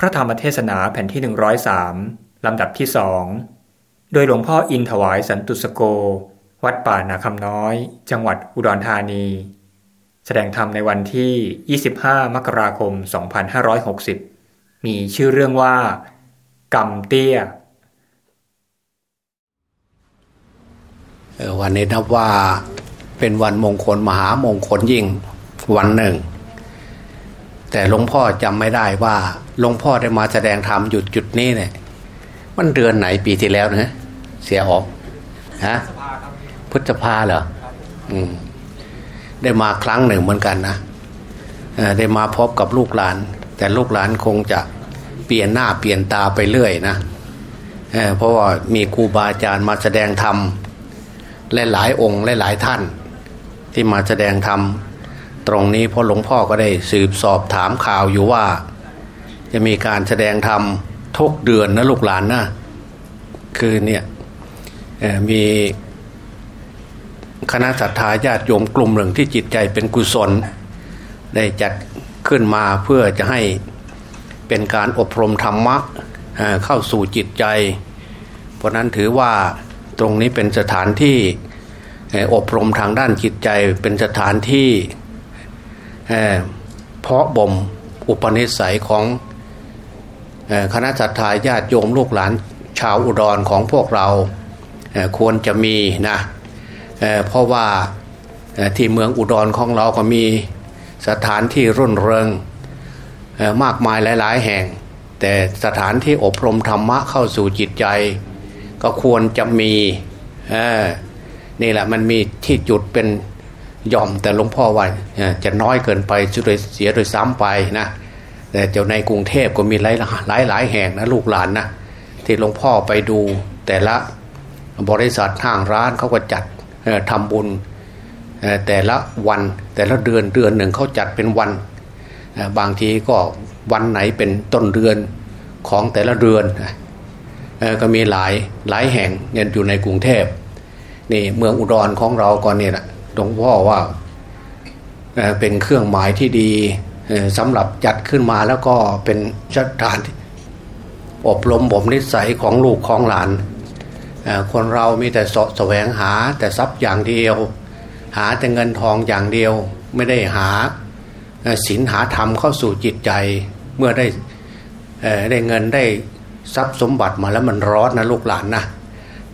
พระธรรมเทศนาแผ่นที่ 103 ลำดับที่สอง โดยหลวงพ่ออินถวายสันตุสโก วัดป่านาคำน้อย จังหวัดอุดรธานี แสดงธรรมในวันที่ 25 มกราคม 2560 มีชื่อเรื่องว่า กรรมเตี้ย วันนี้นับว่าเป็นวันมงคลมหามงคลยิ่งวันหนึ่ง แต่หลวงพ่อจำไม่ได้ว่าหลวงพ่อได้มาแสดงธรรมหยุดจุดนี้เนี่ย มันเดือนไหนปีที่แล้วนะเสียออกฮะพฤษภาเหรออืมได้มาครั้งหนึ่งเหมือนกันนะได้มาพบกับลูกหลาน แต่ลูกหลานคงจะเปลี่ยนหน้าเปลี่ยนตาไปเรื่อยนะเเพราะว่ามีครูบาอาจารย์มาแสดงธรรมหลายองค์หลายท่าน ที่มาแสดงธรรม ตรงนี้เพราะหลวงพ่อก็ได้สืบสอบถามข่าวอยู่ว่า จะมีการแสดงธรรมทุกเดือนนะลูกหลานนะคือเนี่ยมีคณะศรัทธาญาติโยมกลุ่มหนึ่งที่จิตใจเป็นกุศล ได้จัดขึ้นมาเพื่อจะให้เป็นการอบรมธรรมะเข้าสู่จิตใจ เพราะนั้นถือว่าตรงนี้เป็นสถานที่อบรมทางด้านจิตใจเป็นสถานที่ เพาะบ่มอุปนิสัยของคณะสัตยาญาติโยมลูกหลานชาวอุดรของพวกเราควรจะมีนะเเพราะว่าที่เมืองอุดรของเราก็มีสถานที่รุ่นเริงมากมายหลาย ๆ แห่ง แต่สถานที่อบรมธรรมะเข้าสู่จิตใจ ก็ควรจะมีนี่แหละมันมีที่จุดเป็น ยอมแต่หลวงพ่อว่าจะน้อยเกินไปจะเสียโดยซ้ำไปนะแต่เจ้าในกรุงเทพก็มีหลายหลายหลายแห่งนะลูกหลานนะที่หลวงพ่อไปดูแต่ละบริษัทห้างร้านเขาก็จัดทำบุญแต่ละวันแต่ละเดือนเดือนหนึ่งเขาจัดเป็นวัน บางทีก็วันไหนเป็นต้นเดือนของแต่ละเดือนก็มีหลายหลายแห่งอยู่ในกรุงเทพนี่เมืองอุดรของเราก่อนนี่แหละ หลวงพ่อว่าเป็นเครื่องหมายที่ดีสำหรับจัดขึ้นมาแล้วก็เป็นสถานอบรมบ่มนิสัยของลูกของหลาน คนเรามีแต่สะแสวงหาแต่ทรัพย์อย่างเดียว หาแต่เงินทองอย่างเดียว ไม่ได้หาศีลหาธรรมเข้าสู่จิตใจ เมื่อได้ได้เงินได้ทรัพย์สมบัติมาแล้วมันร้อนนะลูกหลานนะ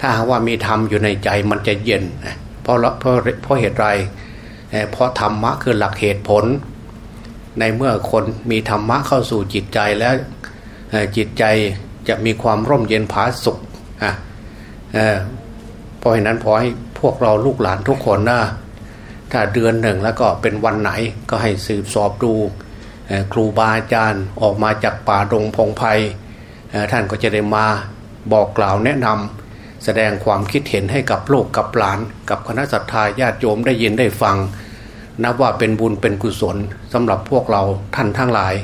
ถ้าว่ามีธรรมอยู่ในใจมันจะเย็น เพราะเพราะเพราะเหตุไรเพราะธรรมะคือหลักเหตุผล ในเมื่อคนมีธรรมะเข้าสู่จิตใจแล้วจิตใจจะมีความร่มเย็นผาสุขเพราะฉะนั้นพอให้พวกเราลูกหลานทุกคนนะถ้าเดือนหนึ่งแล้วก็เป็นวันไหนก็ให้สืบสอบดูครูบาอาจารย์ออกมาจากป่าดงพงไพ่ท่านก็จะได้มาบอกกล่าวแนะนำ แสดงความคิดเห็นให้กับโลกกับหลาน กับคณะสัตยาญาติโยมได้ยินได้ฟัง นับว่าเป็นบุญเป็นกุศลสำหรับพวกเราท่านทั้งหลาย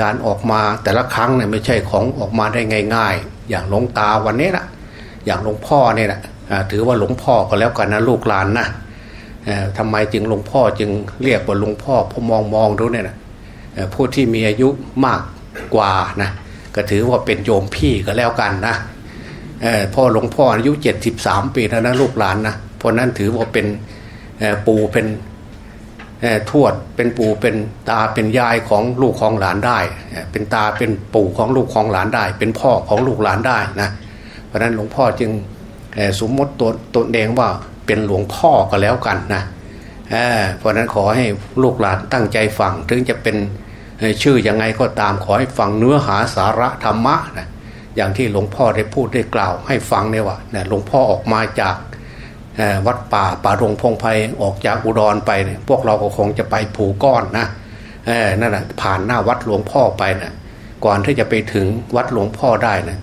การออกมาแต่ละครั้งเนี่ยไม่ใช่ของออกมาได้ง่าย ๆ อย่างหลวงตาวันนี้นะอย่างหลวงพ่อเนี่ยนะถือว่าหลวงพ่อก็แล้วกันนะลูกหลานนะทำไมจึงหลวงพ่อจึงเรียกว่าหลวงพ่อพอมองมองดูเนี่ยนะผู้ที่มีอายุมากกว่านะก็ถือว่าเป็นโยมพี่ก็แล้วกันนะ พ่อหลวงพ่ออายุเจ็ดสิบสามปีแล้วนะลูกหลานนะเพราะนั้นถือว่าเป็นปู่เป็นทวดเป็นปู่เป็นตาเป็นยายของลูกของหลานได้ เป็นตาเป็นปู่ของลูกของหลานได้ เป็นพ่อของลูกหลานได้นะเพราะนั้นหลวงพ่อจึงสมมติตัวตนเองว่าเป็นหลวงพ่อก็แล้วกันนะเพราะนั้นขอให้ลูกหลานตั้งใจฟังถึงจะเป็นชื่อยังไงก็ตามขอให้ฟังเนื้อหาสาระธรรมะนะ อย่างที่หลวงพ่อได้พูดได้กล่าวให้ฟังเนี่ยว่าเนี่ยหลวงพ่อออกมาจากวัดป่าป่ารงพงไพออกจากอุดรไปเนี่ยพวกเราก็คงจะไปผูก้อนนะนั่นแหะผ่านหน้าวัดหลวงพ่อไปนะก่อนที่จะไปถึงวัดหลวงพ่อได้นะ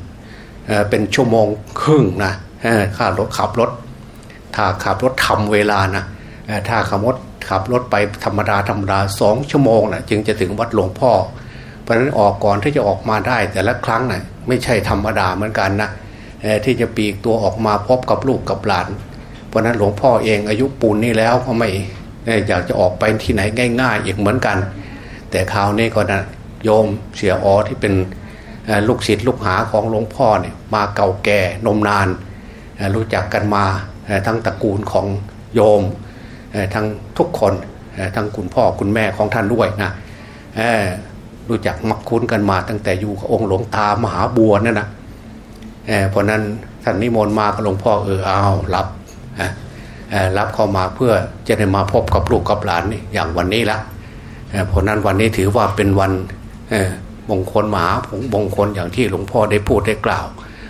เป็นชั่วโมงครึ่งนะค่ารถขับรถ ถ้าขับรถทำเวลานะถ้าขับรถขับรถไปธรรมดาธรรมดาสองชั่วโมงนะจึงจะถึงวัดหลวงพ่อ เพราะฉะนั้นออกก่อนที่จะออกมาได้แต่ละครั้งนะ ไม่ใช่ธรรมดาเหมือนกันนะที่จะปีกตัวออกมาพบกับลูกกับหลาน เพราะนั้นหลวงพ่อเองอายุปูนนี่แล้วก็ไม่อยากจะออกไปที่ไหนง่าย ๆ อีกเหมือนกัน แต่คราวนี้ก็นะโยมเสียอ๋อที่เป็นลูกศิษย์ลูกหาของหลวงพ่อเนี่ยมาเก่าแก่นมนาน รู้จักกันมาทั้งตระกูลของโยมทั้งทุกคนทั้งคุณพ่อคุณแม่ของท่านด้วยนะ รู้จักมักคุ้นกันมาตั้งแต่อยู่กับองค์หลวงตามหาบัวนั่นนะเพราะนั้นท่านนิมนต์มากับหลวงพ่อเออเอารับรับเข้ามาเพื่อจะได้มาพบกับลูกกับหลานอย่างวันนี้ละเพราะนั้นวันนี้ถือว่าเป็นวันมงคลหมาผงมงคลอย่างที่หลวงพ่อได้พูดได้กล่าว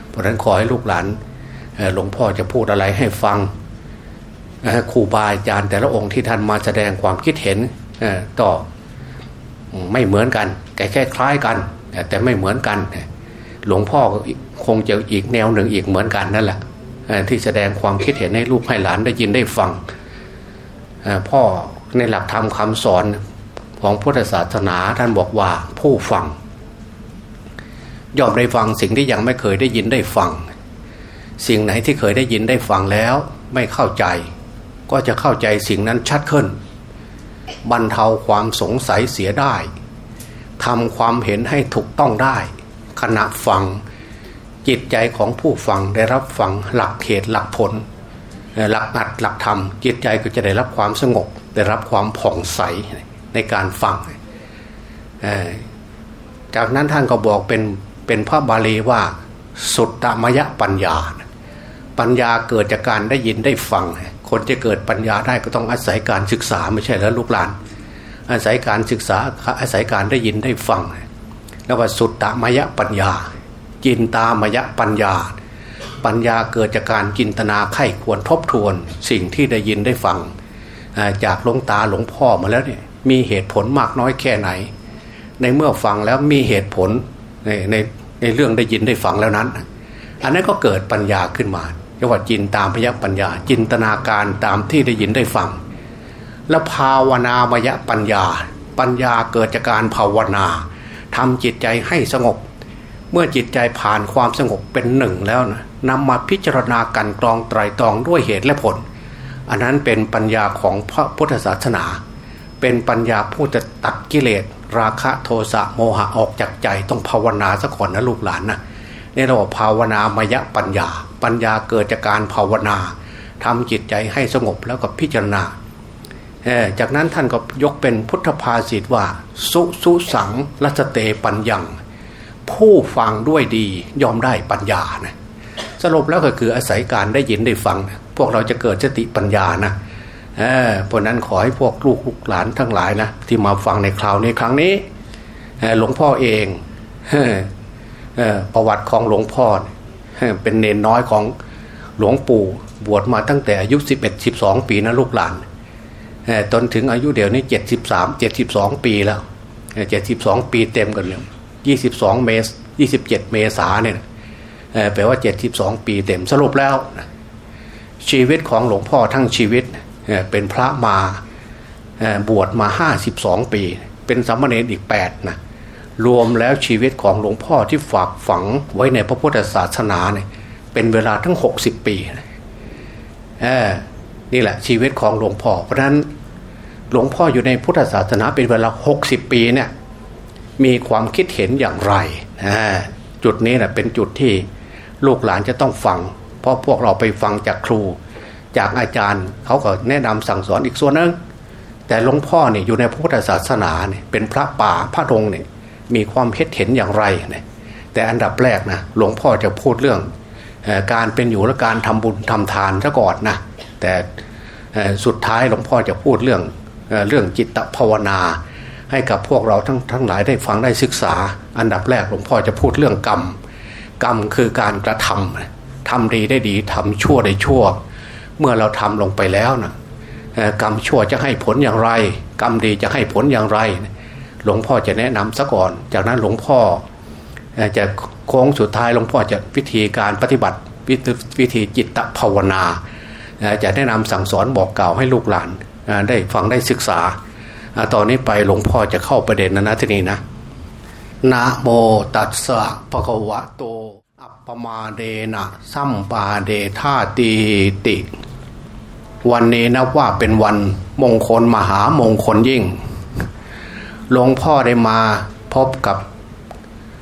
เพราะนั้นขอให้ลูกหลานหลวงพ่อจะพูดอะไรให้ฟังครูบาอาจารย์แต่ละองค์ที่ท่านมาแสดงความคิดเห็นต่อไม่เหมือนกัน แค่แค่คล้ายกัน แต่ไม่เหมือนกัน หลวงพ่อคงจะอีกแนวหนึ่งอีกเหมือนกันนั่นแหละที่แสดงความคิดเห็นให้ลูกให้หลานได้ยินได้ฟังพ่อในหลักธรรมคาสอนของพุทธศาสนาท่านบอกว่าผู้ฟังยอมได้ฟังสิ่งที่ยังไม่เคยได้ยินได้ฟัง สิ่งไหนที่เคยได้ยินได้ฟังแล้วไม่เข้าใจ ก็จะเข้าใจสิ่งนั้นชัดขึ้น บรรเทาความสงสัยเสียได้ ทำความเห็นให้ถูกต้องได้ ขณะฟังจิตใจของผู้ฟังได้รับฟังหลักเหตุหลักผล หลักอัดหลักธรรม จิตใจก็จะได้รับความสงบ ได้รับความผ่องใสในการฟัง จากนั้นท่านก็บอกเป็นเป็นพระบาลีว่าสุตตมยปัญญา ปัญญาเกิดจากการได้ยินได้ฟัง คนจะเกิดปัญญาได้ก็ต้องอาศัยการศึกษาไม่ใช่แล้วลูกหลาน อาศัยการศึกษาอาศัยการได้ยินได้ฟังแล้วว่าสุตตมยปัญญา จินตามยปัญญา ปัญญาเกิดจากการจินตนาไข้ควรทบทวน สิ่งที่ได้ยินได้ฟัง จากหลวงตาหลวงพ่อมาแล้วเนี่ยมีเหตุผลมากน้อยแค่ไหน ในเมื่อฟังแล้วมีเหตุผลในในในเรื่องได้ยินได้ฟังแล้วนั้น อันนั้นก็เกิดปัญญาขึ้นมาเรียกว่าจินตามพยัปัญญา จินตนาการตามที่ได้ยินได้ฟัง แล้วภาวนามยปัญญา ปัญญาเกิดจากการภาวนาทำจิตใจให้สงบ เมื่อจิตใจผ่านความสงบเป็นหนึ่งแล้วนะนำมาพิจารณากันกรองไตรตรองด้วยเหตุและผล อันนั้นเป็นปัญญาของพระพุทธศาสนา เป็นปัญญาผู้จะตัดกิเลส ราคะโทสะโมหะออกจากใจต้องภาวนาซะก่อนนะลูกหลานนะนี่เราภาวนามยปัญญา ปัญญาเกิดจากการภาวนาทำจิตใจให้สงบแล้วก็พิจารณา จากนั้นท่านก็ยกเป็นพุทธภาษิตว่า สุสุสังรัตเตปัญญัง ผู้ฟังด้วยดียอมได้ปัญญานะสรุปแล้วก็คืออาศัยการได้ยินได้ฟัง พวกเราจะเกิดสติปัญญานะเพราะนั้นขอให้พวกลูกลูกหลานทั้งหลายนะที่มาฟังในคราวนี้ครั้งนี้หลวงพ่อเองประวัติของหลวงพ่อเป็นเนนน้อยของหลวงปู่บวชมาตั้งแต่อายุ 11 12 ปีนะลูกหลาน จนถึงอายุเดี๋ยวนี้73 72ปีแล้ว72ปีเต็มกันเลย22เมษ27เจ็ดเมษาเนี่ยแปลว่า72ปีเต็มสรุปแล้ว ชีวิตของหลวงพ่อทั้งชีวิตเป็นพระมาบวชมาห้าสิบสองปี เป็นสามเณรอีกแปดนะรวมแล้วชีวิตของหลวงพ่อที่ฝากฝังไว้ในพระพุทธศาสนาเนี่ยเป็นเวลาทั้งหกสิบปีนี่แหละชีวิตของหลวงพ่อเพราะนั้น หลวงพ่ออยู่ในพุทธศาสนาเป็นเวลาหกสิบปีเนี่ยมีความคิดเห็นอย่างไร จุดนี้แหละเป็นจุดที่ลูกหลานจะต้องฟัง เพราะพวกเราไปฟังจากครู จากอาจารย์เขาก็แนะนำสั่งสอนอีกส่วนนึงแต่หลวงพ่อเนี่ยอยู่ในพุทธศาสนาเนี่ยเป็นพระป่าพระรงเนี่ยมีความเห็นเห็นอย่างไรเนี่ยแต่อันดับแรกนะหลวงพ่อจะพูดเรื่องการเป็นอยู่และการทำบุญทำทานซะก่อนนะแต่สุดท้ายหลวงพ่อจะพูดเรื่อง เรื่องจิตภาวนา ให้กับพวกเราทั้งทั้งหลายได้ฟังได้ศึกษา อันดับแรกหลวงพ่อจะพูดเรื่องกรรม กรรมคือการกระทำทำดีได้ดีทำชั่วได้ชั่ว เมื่อเราทำลงไปแล้วนะกรรมชั่วจะให้ผลอย่างไร กรรมดีจะให้ผลอย่างไร หลวงพ่อจะแนะนำซะก่อน จากนั้นหลวงพ่อจะโค้งสุดท้ายหลวงพ่อจะวิธีการปฏิบัติวิธีจิตภาวนา จะแนะนำสั่งสอนบอกกล่าวให้ลูกหลาน ได้ฟังได้ศึกษาตอนนี้ไปหลวงพ่อจะเข้าประเด็นนะนะที่นี่นะนะโมตัสสะภะคะวะโต อัปปมาเดนะสัมปาเดธาตีติ วันนี้นะว่าเป็นวันมงคลมหามงคลยิ่ง หลวงพ่อได้มาพบกับ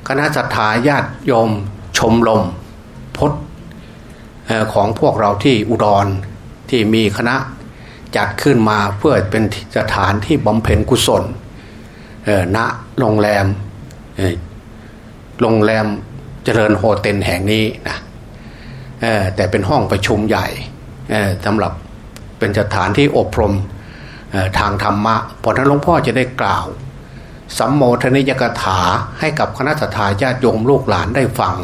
คณะสัตยาญาติโยมชมลมพจน์ของพวกเราที่อุดรที่มีคณะ จัดขึ้นมาเพื่อเป็นสถานที่บำเพ็ญกุศลณโรงแรมโรงแรมเจริญโฮเทลแห่งนี้นะแต่เป็นห้องประชุมใหญ่สำหรับเป็นสถานที่อบรมทางธรรมะเพราะนั้นหลวงพ่อจะได้กล่าวสัมโมทนิยกถาให้กับคณะสัตยาญาติโยมลูกหลานได้ฟัง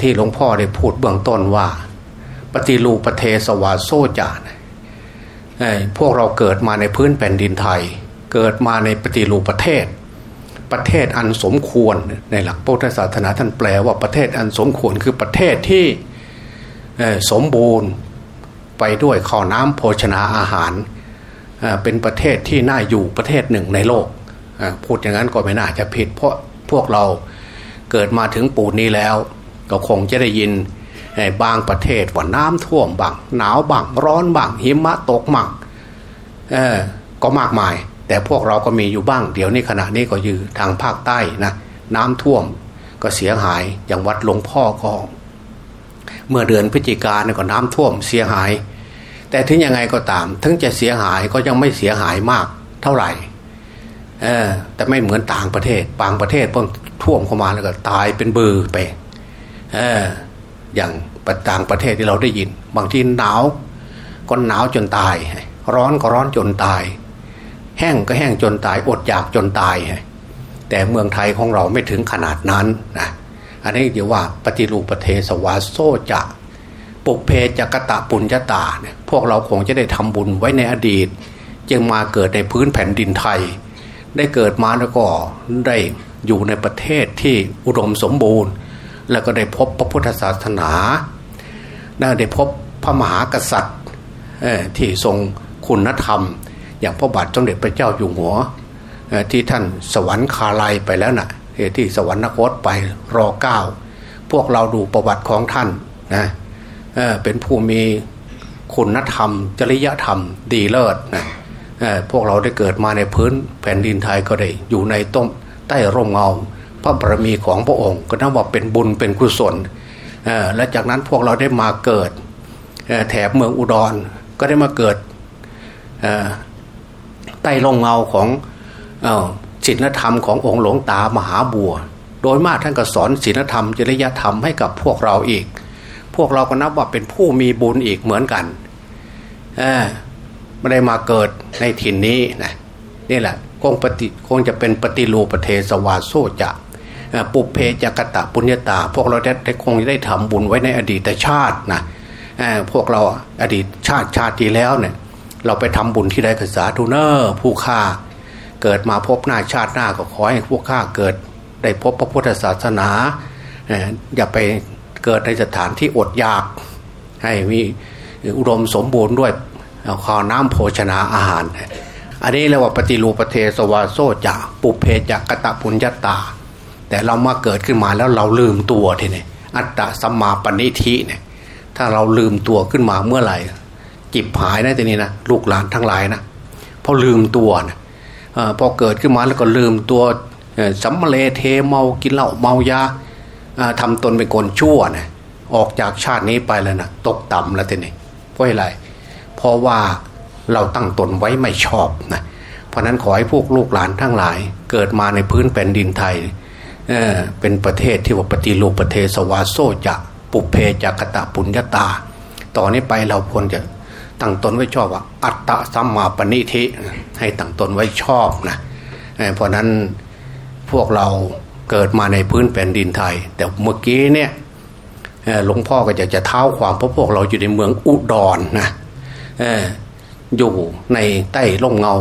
ที่หลวงพ่อได้พูดเบื้องต้นว่า ปฏิรูปรเทสวาโซจาน พวกเราเกิดมาในพื้นแผ่นดินไทย เกิดมาในปฏิรูปประเทศ ประเทศอันสมควรในหลักพุทธศาสนาท่านแปลว่าประเทศอันสมควรคือประเทศที่สมบูรณ์ไปด้วยข้าวน้ำโภชนาอาหาร เป็นประเทศที่น่าอยู่ประเทศหนึ่งในโลก พูดอย่างนั้นก็ไม่น่าจะผิด เพราะพวกเราเกิดมาถึงปูนนี้แล้ว ก็คงจะได้ยิน บางประเทศว่าน้ำท่วมบังหนาวบังร้อนบังหิมะตกมั่งก็มากมาย แต่พวกเราก็มีอยู่บ้าง เดี๋ยวนี้ขณะนี้ก็อยู่ทางภาคใต้นะน้ำท่วมก็เสียหายอย่างวัดหลวงพ่อก็เมื่อเดือนพฤศจิกาเนี่ยก็น้ำท่วมเสียหาย แต่ถึงยังไงก็ตาม ถึงจะเสียหายก็ยังไม่เสียหายมากเท่าไหร่เออแต่ไม่เหมือนต่างประเทศบางประเทศเพิ่งท่วมเข้ามาแล้วก็ตายเป็นเบือไปเออ อย่างต่างประเทศที่เราได้ยิน บางทีหนาวก็หนาวจนตาย ร้อนก็ร้อนจนตาย แห้งก็แห้งจนตายอดอยากจนตาย แต่เมืองไทยของเราไม่ถึงขนาดนั้นนะอันนี้เดี๋ยวว่าปฏิรูปประเทศวาโซจะปุเพจักตะปุญญาตาเนี่ยพวกเราคงจะได้ทำบุญไว้ในอดีต จึงมาเกิดในพื้นแผ่นดินไทย ได้เกิดมาแล้วก็ได้อยู่ในประเทศที่อุดมสมบูรณ์ แล้วก็ได้พบพระพุทธศาสนาได้พบพระมหากษัตริย์ที่ทรงคุณธรรม อย่างพระบาทสมเด็จพระเจ้าอยู่หัวที่ท่านสวรรคาลัยไปแล้วนะ่ะที่สวรรคตไปรอเก้าพวกเราดูประวัติของท่านนะเเป็นผู้มีคุณธรรม จริยธรรมดีเลิศนะพวกเราได้เกิดมาในพื้นแผ่นดินไทยก็ได้อยู่ในต้มใต้ร่มเงา พระบารมีของพระองค์ ก็นับว่าเป็นบุญเป็นกุศลและจากนั้นพวกเราได้มาเกิดแถบเมืองอุดรก็ได้มาเกิดใต้ร่มเงาของศีลธรรมขององค์หลวงตามหาบัว โดยมากท่านก็สอนศีลธรรมจริยธรรมให้กับพวกเราอีก พวกเราก็นับว่าเป็นผู้มีบุญอีกเหมือนกันไม่ได้มาเกิดในถิ่นนี้นะนี่แหละคงปฏิคงจะเป็นปฏิรูปเทสวาโซจะ ปุเพจกตะปุญญาตา พวกเราได้คงได้ทำบุญไว้ในอดีตชาตินะพวกเราอดีตชาติชาติที่แล้วเนี่ย เราไปทำบุญที่ใดกษาทูเนอร์ผู้ฆ่าเกิดมาพบหน้าชาติหน้าก็ขอให้พวกข้าเกิดได้พบพระพุทธศาสนา อย่าไปเกิดในสถานที่อดอยาก ให้มีอุดมสมบูรณ์ด้วยข้าวน้ำโภชนาอาหาร อันนี้เรียกว่าปฏิรูปเทสวาโซจะปุเพจักกตะปุญญาตา แต่เรามาเกิดขึ้นมาแล้วเราลืมตัวทีนี้อัตตะสัมมาปณิธิเนี่ย ถ้าเราลืมตัวขึ้นมาเมื่อไหร่จิบหายนะทีนี้นะลูกหลานทั้งหลายนะพอลืมตัวนะอพอเกิดขึ้นมาแล้วก็ลืมตัวสัมมาเลเทเมากินเหล้าเมายาทำตนเป็นคนชั่วนะออกจากชาตินี้ไปแล้วนะตกต่ำแล้วทีนี้เพราะอะไร เพราะว่าเราตั้งตนไว้ไม่ชอบนะเพราะนั้นขอให้พวกลูกหลานทั้งหลาย เกิดมาในพื้นแผ่นดินไทย เป็นประเทศที่ว่าปฏิรูปประเทศสวาโซจะปุเพจักตะปุญญาตา ต่อนนี้ไปเราควรจะตั้งตนไว้ชอบว่า อัตตะสัมมาปณิธิ ให้ตั้งตนไว้ชอบนะเพราะนั้นพวกเราเกิดมาในพื้นแผ่นดินไทย แต่เมื่อกี้เนี่ยหลวงพ่อก็จะจะเท้าความเพราะพวกเราอยู่ในเมืองอุดรนนะอยู่ในใต้ร่มเงา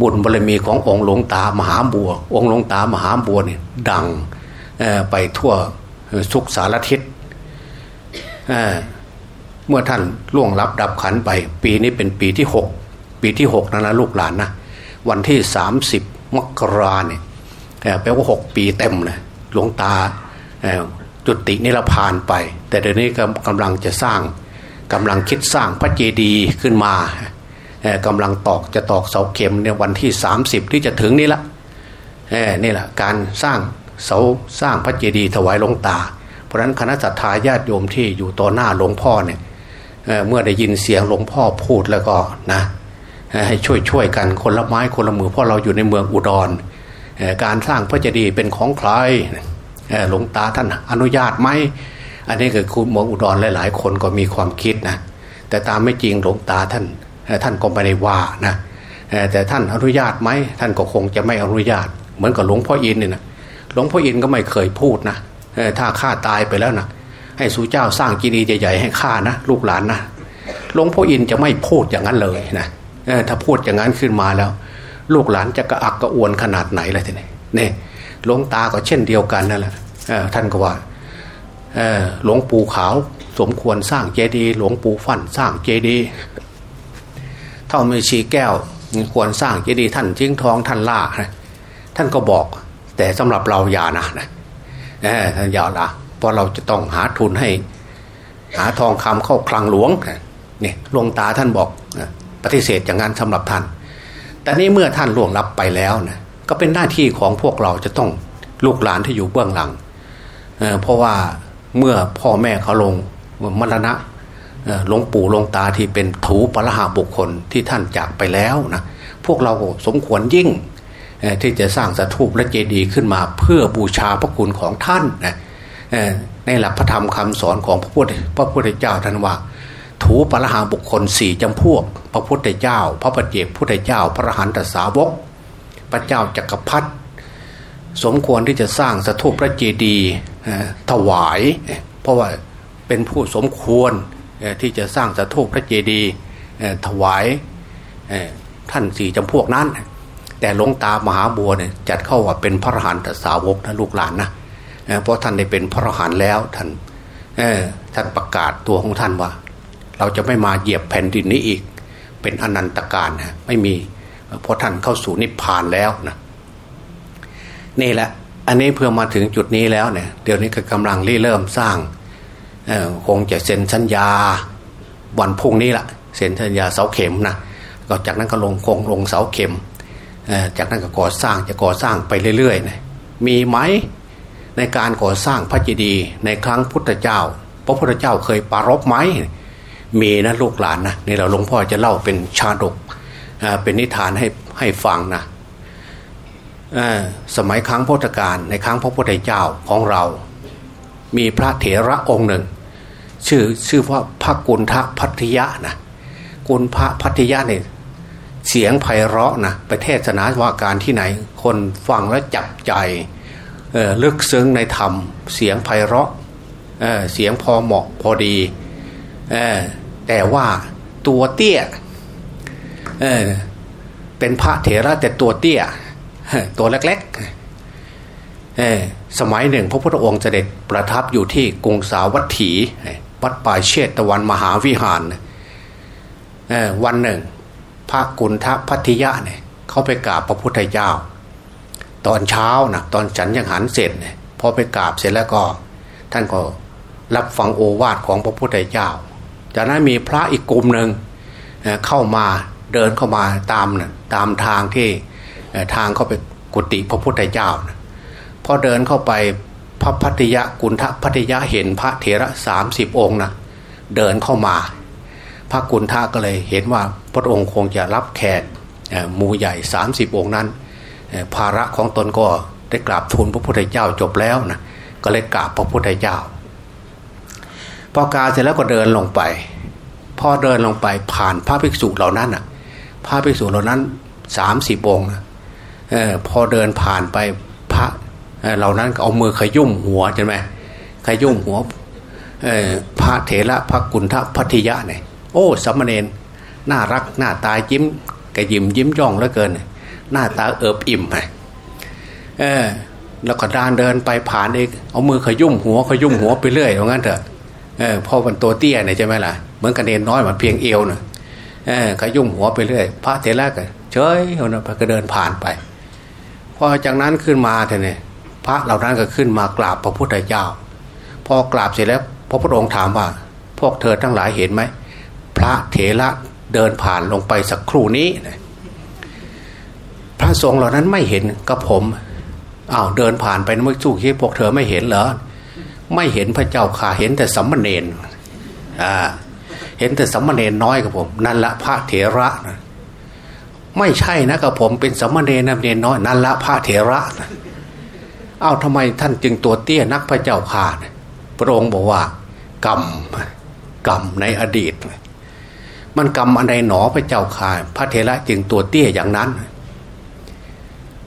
บุญบารมีขององค์หลวงตามหาบัว องค์หลวงตามหาบัวเนี่ยดังไปทั่วสุกสารทิศเมื่อท่านล่วงลับดับขันไป ปีนี้เป็นปีที่หกปีที่หกนะนะลูกหลานนะวันที่สามสิบมกราเนี่ยแปลว่าหกปีเต็มเลยหลวงตาจุตินิรพานไป แต่เดี๋ยวนี้กำลังจะสร้างกำลังคิดสร้างพระเจดีย์ขึ้นมา กำลังตอกจะตอกเสาเข็มในวันที่ 30 ที่จะถึงนี้ละนี่แหละการสร้างเสาสร้างพระเจดีย์ถวายหลวงตา เพราะฉะนั้นคณะสัตยาญาติโยมที่อยู่ต่อหน้าหลวงพ่อเนี่ยเเมื่อได้ยินเสียงหลวงพ่อพูดแล้วก็นะให้ช่วยช่วยกันคนละไม้คนละมือเพราะเราอยู่ในเมืองอุดรการสร้างพระเจดีย์เป็นของใครหลวงตาท่านอนุญาตไหมอันนี้คือคุณเมืองอุดรหลาย ๆ คนก็มีความคิดนะแต่ตามไม่จริงหลวงตาท่าน ท่านก็ไม่ได้ว่านะแต่ท่านอนุญาตไหมท่านก็คงจะไม่อนุญาต เหมือนกับหลวงพ่ออินเนี่ยนะหลวงพ่ออินก็ไม่เคยพูดนะถ้าข้าตายไปแล้วนะให้สู่เจ้าสร้างกีดีใหญ่ๆให้ข้านะลูกหลานนะหลวงพ่ออินจะไม่พูดอย่างนั้นเลยนะถ้าพูดอย่างนั้นขึ้นมาแล้ว ลูกหลานจะกระอักกระอ่วนขนาดไหนเลยทีนี้เนี่หลวงตาก็เช่นเดียวกันนั่นแหละท่านก็ว่าหลวงปู่ขาวสมควรสร้างเจดีย์หลวงปู่ฟั่นสร้างเจดีย์ เท่าม่ชีแก้วควรสร้างเจดีย์ท่านจิ้งทองท่านล่าท่านก็บอก แต่สำหรับเราอย่านะนะท่านอย่าละเพราะเราจะต้องหาทุนให้ หาทองคำเข้าคลังหลวงนี่หลวงตาท่านบอกปฏิเสธอย่างนั้นสำหรับท่าน แต่นี้เมื่อท่านล่วงลับไปแล้วนะก็เป็นหน้าที่ของพวกเราจะต้องลูกหลานที่อยู่เบื้องหลังเเพราะว่าเมื่อพ่อแม่เขาลงมรณะ หลวงปู่หลวงตาที่เป็นถูปรหาบุคคลที่ท่านจากไปแล้วนะพวกเราสมควรยิ่งที่จะสร้างสถูปและเจดีย์ขึ้นมาเพื่อบูชาพระคุณของท่านนะในหลักพระธรรมคำสอนของพระพุทธพระพุทธเจ้าท่านว่า ถูปรหาบุคคลสี่จำพวก พระพุทธเจ้า พระปฏิเจกพุทธเจ้า พระหันตสาวก พระเจ้าจักรพรรดิสมควรที่จะสร้างสถูปพระเจดีย์ถวาย เพราะว่าเป็นผู้สมควร ที่จะสร้างสถูปพระเจดีย์ถวายท่านสี่จำพวกนั้น แต่หลวงตามหาบัวเนี่ยจัดเข้าว่าเป็นพระหันตสาวกนะลูกหลานนะเพราะท่านได้เป็นพระหันแล้วท่านท่านประกาศตัวของท่านว่า เราจะไม่มาเหยียบแผ่นดินนี้อีก เป็นอนันตการนะไม่มีเพราะท่านเข้าสู่นิพพานแล้วนะนี่แหละอันนี้เพื่อมาถึงจุดนี้แล้วเนี่ยเดี๋ยวนี้ก็กำลังเริ่มสร้าง คงจะเซ็นสัญญาวันพุ่งนี้ละเซ็นสัญญาเสาเข็มนะก็จากนั้นก็ลงคงลงเสาเข็ม จากนั้นก็ก่อสร้างจะก่อสร้างไปเรื่อยๆนะมีไหมในการก่อสร้างพระเจดีย์ในครั้งพุทธเจ้า พระพุทธเจ้าเคยปารบไหมมีนะลูกหลานนะนี่เราหลวงพ่อจะเล่าเป็นชาดกเป็นนิทานให้ให้ฟังนะสมัยครั้งพุทธกาลในครั้งพระพุทธเจ้าของเรา มีพระเถระองค์หนึ่ง ชื่อชื่อว่าพระกุณฑพัทยะนะกุณพระพัทยะเนี่ยเสียงไพเราะนะไปเทศนาว่าการที่ไหน คนฟังแล้วจับใจลึกซึ้งในธรรม เสียงไพเราะเเสียงพอเหมาะพอดีแต่ว่าตัวเตี้ยเเป็นพระเถระแต่ตัวเตี้ย ตัวเล็กๆ สมัยหนึ่ง พระพุทธองค์เสด็จประทับอยู่ที่กรุงสาวัตถี วัดป่าเชตตะวันมหาวิหารวันหนึ่ง พระกุณฑพัทยะเนี่ยเขาไปกราบพระพุทธเจ้า ตอนเช้านะตอนฉันยังหันเสร็จเนี่ยพอไปกราบเสร็จแล้วก็ ท่านก็รับฟังโอวาทของพระพุทธเจ้า จากนั้นมีพระอีกกลุ่มหนึ่งเข้ามาเดินเข้ามาตามนะตามทางที่ทางเข้าไปกุฏิพระพุทธเจ้านะ พอเดินเข้าไปพระพัทยะกุณฑพัทยะเห็นพระเถระสามสิบองค์นะเดินเข้ามา พระกุณฑะก็เลยเห็นว่าพระองค์คงจะรับแขกหมู่ใหญ่สามสิบองค์นั้น ภาระของตนก็ได้กราบทูลพระพุทธเจ้าจบแล้วนะก็เลยกราบพระพุทธเจ้าพอกาเสร็จแล้วก็เดินลงไป พอเดินลงไปผ่านพระภิกษุเหล่านั้นอะพระภิกษุเหล่านั้นสามสิบองค์ออพอเดินผ่านไปพระ เหล่านั้นเอามือขยุ่มหัวใช่ไหมขยุ่มหัวพระเถระพระกุณฑพัทยะเนี่ยโอ้สมณเณรน่ารักหน้าตายิ้มกระยิ้มยิ้มย่องเหลือเกิน หน้าตาเอิบอิ่มไปเออ แล้วก็ดานเดินไปผ่านเองเอามือขยุ่มหัวขยุ่มหัวไปเรื่อยอย่างนั้นเถอะเออพอมันตัวเตี้ยเนี่ยใช่ไหมล่ะเหมือนกันเนนน้อยมันเพียงเอวเน่ะเออขยุ่มหัวไปเรื่อย พระเถระก็เฉยเขานะก็เดินผ่านไป พอจากนั้นขึ้นมาเถอะเนี่ย พระเหล่านั้นก็ขึ้นมากราบพระพุทธเจ้า พอกราบเสร็จแล้วพระพุทธองค์ถามว่า พวกเธอทั้งหลายเห็นไหม พระเถระเดินผ่านลงไปสักครู่นี้พระสงฆ์เหล่านั้นไม่เห็นกับผมอ้าวเดินผ่านไปเมื่อสู้คิดพวกเธอไม่เห็นเหรอไม่เห็นพระเจ้าข่าเห็นแต่สัมมาเนนอ่าเห็นแต่สัมมาเนนน้อยกับผม นั่นละพระเถระนะไม่ใช่นะกับผมเป็นสัมมาเนนเนนน้อยนั่นละพระเถระนะ เอาทำไมท่านจึงตัวเตี้ยนักพระเจ้าข่านะพระองค์บอกว่า กรรมกรรมในอดีต มันกรรมอันใดหนอพระเจ้าข่าพระเถระจึงตัวเตี้ยอย่างนั้น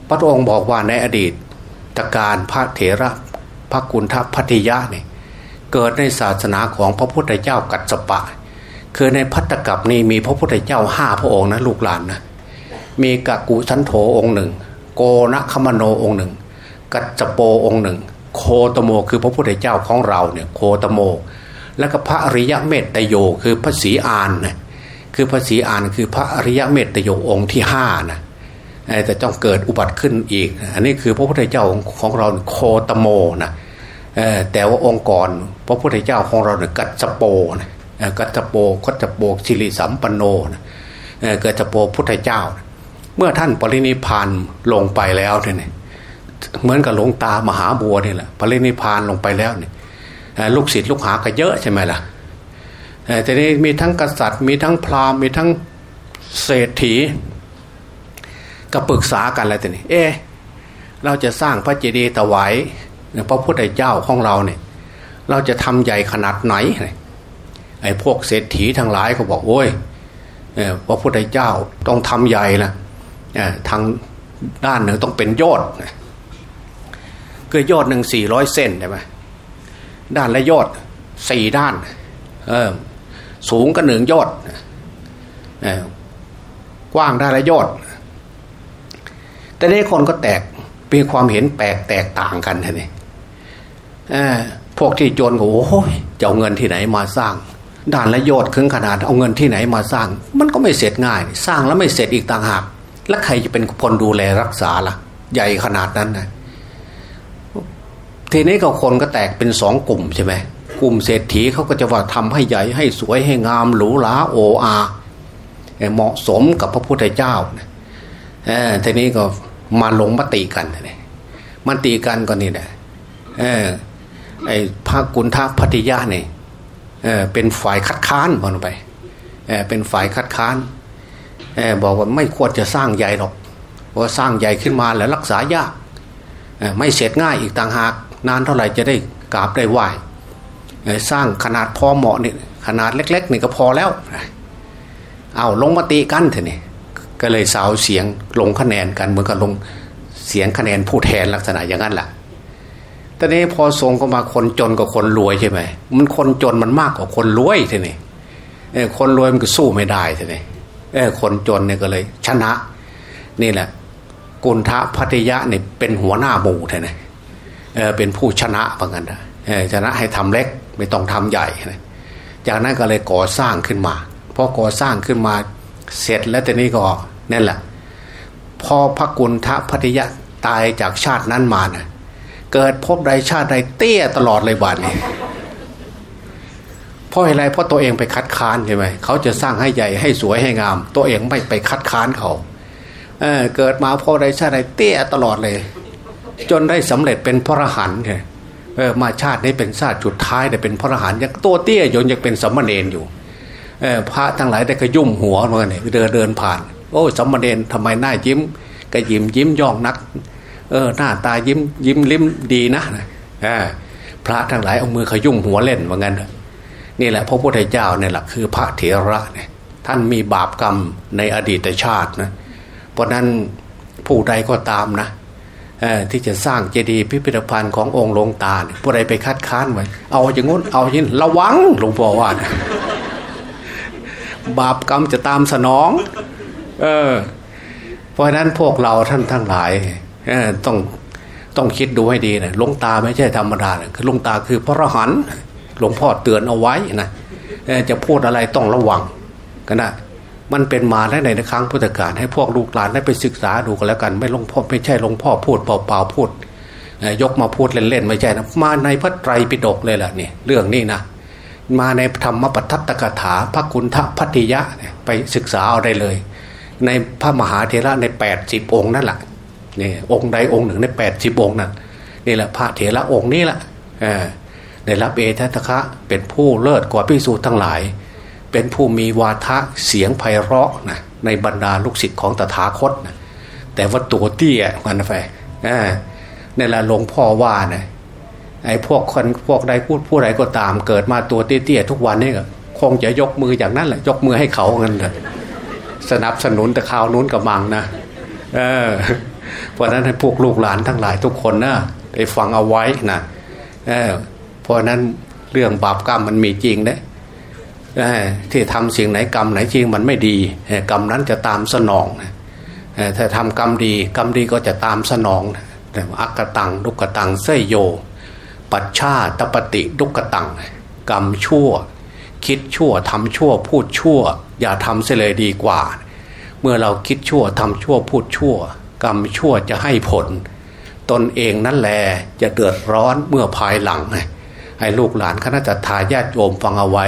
พระองค์บอกว่าในอดีตตการพระเถระพระกุณฑพัทยะเนี่ยเกิดในศาสนาของพระพุทธเจ้ากัสปะ คือในพัตตกับนี่มีพระพุทธเจ้าห้าพระองค์นะลูกหลานนะมีกกุสันโธองค์หนึ่ง โกนะคมโนองค์หนึ่ง กัจจโปองค์หนึ่ง โคตโมคือพระพุทธเจ้าของเราเนี่ยโคตโม แล้วก็พระอริยะเมตตโยคือพระศรีอานนะคือพระศรีอานคือพระอริยะเมตตโยองค์ที่ห้านะแต่ต้องเกิดอุบัติขึ้นอีก อันนี้คือพระพุทธเจ้าของเราโคตโมนะแต่ว่าองค์กรพระพุทธเจ้าของเราเนี่ยกัจจโปนะกัจจโปกัจจโปชิริสัมปันโนนะกัจจโปพุทธเจ้า เมื่อท่านปรินิพานลงไปแล้วเนี่ย เหมือนกับหลวงตามหาบัวนี่แหละปรินิพานลงไปแล้วเนี่ยลูกศิษย์ลูกหาก็เยอะใช่ไหมล่ะแต่นี้มีทั้งกษัตริย์ มีทั้งพราหมณ์มีทั้งเศรษฐีก็ปรึกษากันอะไรแต่นี่เอเราจะสร้างพระเจดีย์ถวายพระพุทธเจ้าของเราเนี่ย เราจะทำใหญ่ขนาดไหนไอ้พวกเศรษฐีทั้งหลายเขาบอกโอ้ยพระพุทธเจ้าต้องทำใหญ่นะทางด้านหนึ่งต้องเป็นยอด คือยอดหนึ่งสี่ร้อยเส้นใช่ไหมด้านและยอดสี่ด้านเออสูงก็หนึ่งยอดกว้างด้านและยอด แต่นี้คนก็แตกมีความเห็นแปลกแตกต่างกันท่านี่พวกที่จนก็โอ้ยจะเอาเงินที่ไหนมาสร้าง ด่านและยอดถึงขนาดเอาเงินที่ไหนมาสร้าง มันก็ไม่เสร็จง่าย สร้างแล้วไม่เสร็จอีกต่างหาก แล้วใครจะเป็นคนดูแลรักษาละ่ะ ใหญ่ขนาดนั้นนะ ทีนี้ก็คนก็แตกเป็นสองกลุ่มใช่ไหมกลุ่มเศรษฐีเขาก็จะว่าทำให้ใหญ่ให้สวยให้งามหรูหราโออาเหมาะสมกับพระพุทธเจ้าทีนี้ก็มาลงมติกันเลยมันตีกันก็นี่แหละไอ้พระกุณฑพัทยาเนี่ยเป็นฝ่ายคัดค้านบอกไปเเป็นฝ่ายคัดค้านบอกว่าไม่ควรจะสร้างใหญ่หรอกเพราะสร้างใหญ่ขึ้นมาแล้วรักษายากไม่เสร็จง่ายอีกต่างหาก นานเท่าไหร่จะได้กราบได้ไหวสร้างขนาดพอเหมาะนี่ขนาดเล็กๆนี่ก็พอแล้วเอาลงมติกันเถอะนี่ก็เลยสาวเสียงลงคะแนนกันเหมือนกับลงเสียงคะแนนผู้แทนลักษณะอย่างนั้นแหละแต่นี้พอทรงก็มาคนจนกับคนรวยใช่ไหมมันคนจนมันมากกว่าคนรวยทีนี้คนรวยมันก็สู้ไม่ได้ทีนี้คนจนเนี่ยก็เลย ชนะ นี่แหละกุณฑพัทยะเนี่ยเป็นหัวหน้าหมู่ทีนี้ เออเป็นผู้ชนะเหมือนกันนะเออชนะให้ทำเล็กไม่ต้องทำใหญ่ จากนั้นก็เลยก่อสร้างขึ้นมาพอก่อสร้างขึ้นมาเสร็จแล้วแต่นี้ก็นั่นแหละ พอพระกุณฑพัทยะตายจากชาตินั้นมานะ่ะเกิดพบใดชาติใดเตี้ยตลอดเลยบาดนี้เพราะอะไรเพราะตัวเองไปคัดค้านใช่ไหมเขาจะสร้างให้ใหญ่ให้สวยให้งาม ตัวเองไม่ไปคัดค้านเขาเออเกิดมาพอใดชาติใดเตี้ยตลอดเลย จนได้สำเร็จเป็นพระรหันต์เออมาชาตินี้เป็นชาติจุดท้ายแต่เป็นพระรหันต์ยังตัวเตี้ยยนยังเป็นสมณเณรอยู่พระทั้งหลายได้ขยุ่มหัวมาเนี่ยเดินเดินผ่าน โอ้สมณเณรทำไมหน้ายิ้มกระยิ้มยิ้มย่องนัก เออหน้าตายิ้มยิ้มลิ้มดีนะพระทั้งหลายเอามือขยุ่มหัวเล่นว่างั้นนี่แหละพระพุทธเจ้าเนี่ยแหละคือพระเถระเนี่ยท่านมีบาปกรรมในอดีตชาตินะเพราะนั้นผู้ใดก็ตามนะ ที่จะสร้างเจดีย์พิพิธภัณฑ์ขององค์หลวงตาเนี่ยผู้ใดไปคัดค้านไว้เอาอย่างงู้นเอาอย่างนี้ระวังหลวงพ่อว่านะบาปกรรมจะตามสนอง เออ เพราะนั้นพวกเราท่านทั้งหลายต้องต้องคิดดูให้ดีนะหลวงตาไม่ใช่ธรรมดาคือหลวงตาคือพระรหันต์หลวงพ่อเตือนเอาไว้นะจะพูดอะไรต้องระวังกันนะ มันเป็นมาได้ในครั้งพุทธกาลให้พวกลูกหลานได้ไปศึกษาดูกันแล้วกัน ไม่ลงพ่อไม่ใช่ลงพ่อพูดเปล่าๆพูดยกมาพูดเล่นๆไม่ใช่นะมาในพระไตรปิฎกเลยแหละนี่เรื่องนี้นะมาในธรรมปทัตตกถาพระกุณฑพัทยะไปศึกษาเอาได้เลย ในพระมหาเถระในแปดสิบองค์นั่นแหละนี่องค์ใดองค์หนึ่งในแปดสิบองค์นั่นนี่แหละพระเถระองค์นี้แหละได้รับเอทัตคะเป็นผู้เลิศกว่าพิสูจน์ทั้งหลาย เป็นผู้มีวาทะเสียงไพเราะนะในบรรดาลูกศิษย์ของตถาคตนะแต่ว่าตัวเตี้ยกันไปนี่แหละหลวงพ่อว่านะไอ้พวกคนพวกใดพูดผู้ใดก็ตามเกิดมาตัวเตี้ยๆทุกวันนี่ก็คงจะยกมืออย่างนั้นแหละยกมือให้เขาเงินเลยสนับสนุนแต่ข่าวนู้นกับมังนะเออเพราะนั้นให้พวกลูกหลานทั้งหลายทุกคนนะได้ฟังเอาไว้นะเออเพราะนั้นเรื่องบาปกรรมมันมีจริงนะ ที่ทำสิ่งไหนกรรมไหนจริงมันไม่ดีกรรมนั้นจะตามสนองถ้าทำกรรมดีกรรมดีก็จะตามสนองแต่อักตังดุกตังเสยโย ปัจชาตปฏิดุกตังกรรมชั่ว คิดชั่วทำชั่วพูดชั่ว อย่าทำเสียเลยดีกว่า เมื่อเราคิดชั่วทำชั่วพูดชั่ว กรรมชั่วจะให้ผล ตนเองนั่นแหละจะเดือดร้อนเมื่อภายหลังให้ลูกหลานคณะทาญาติโยมฟังเอาไว้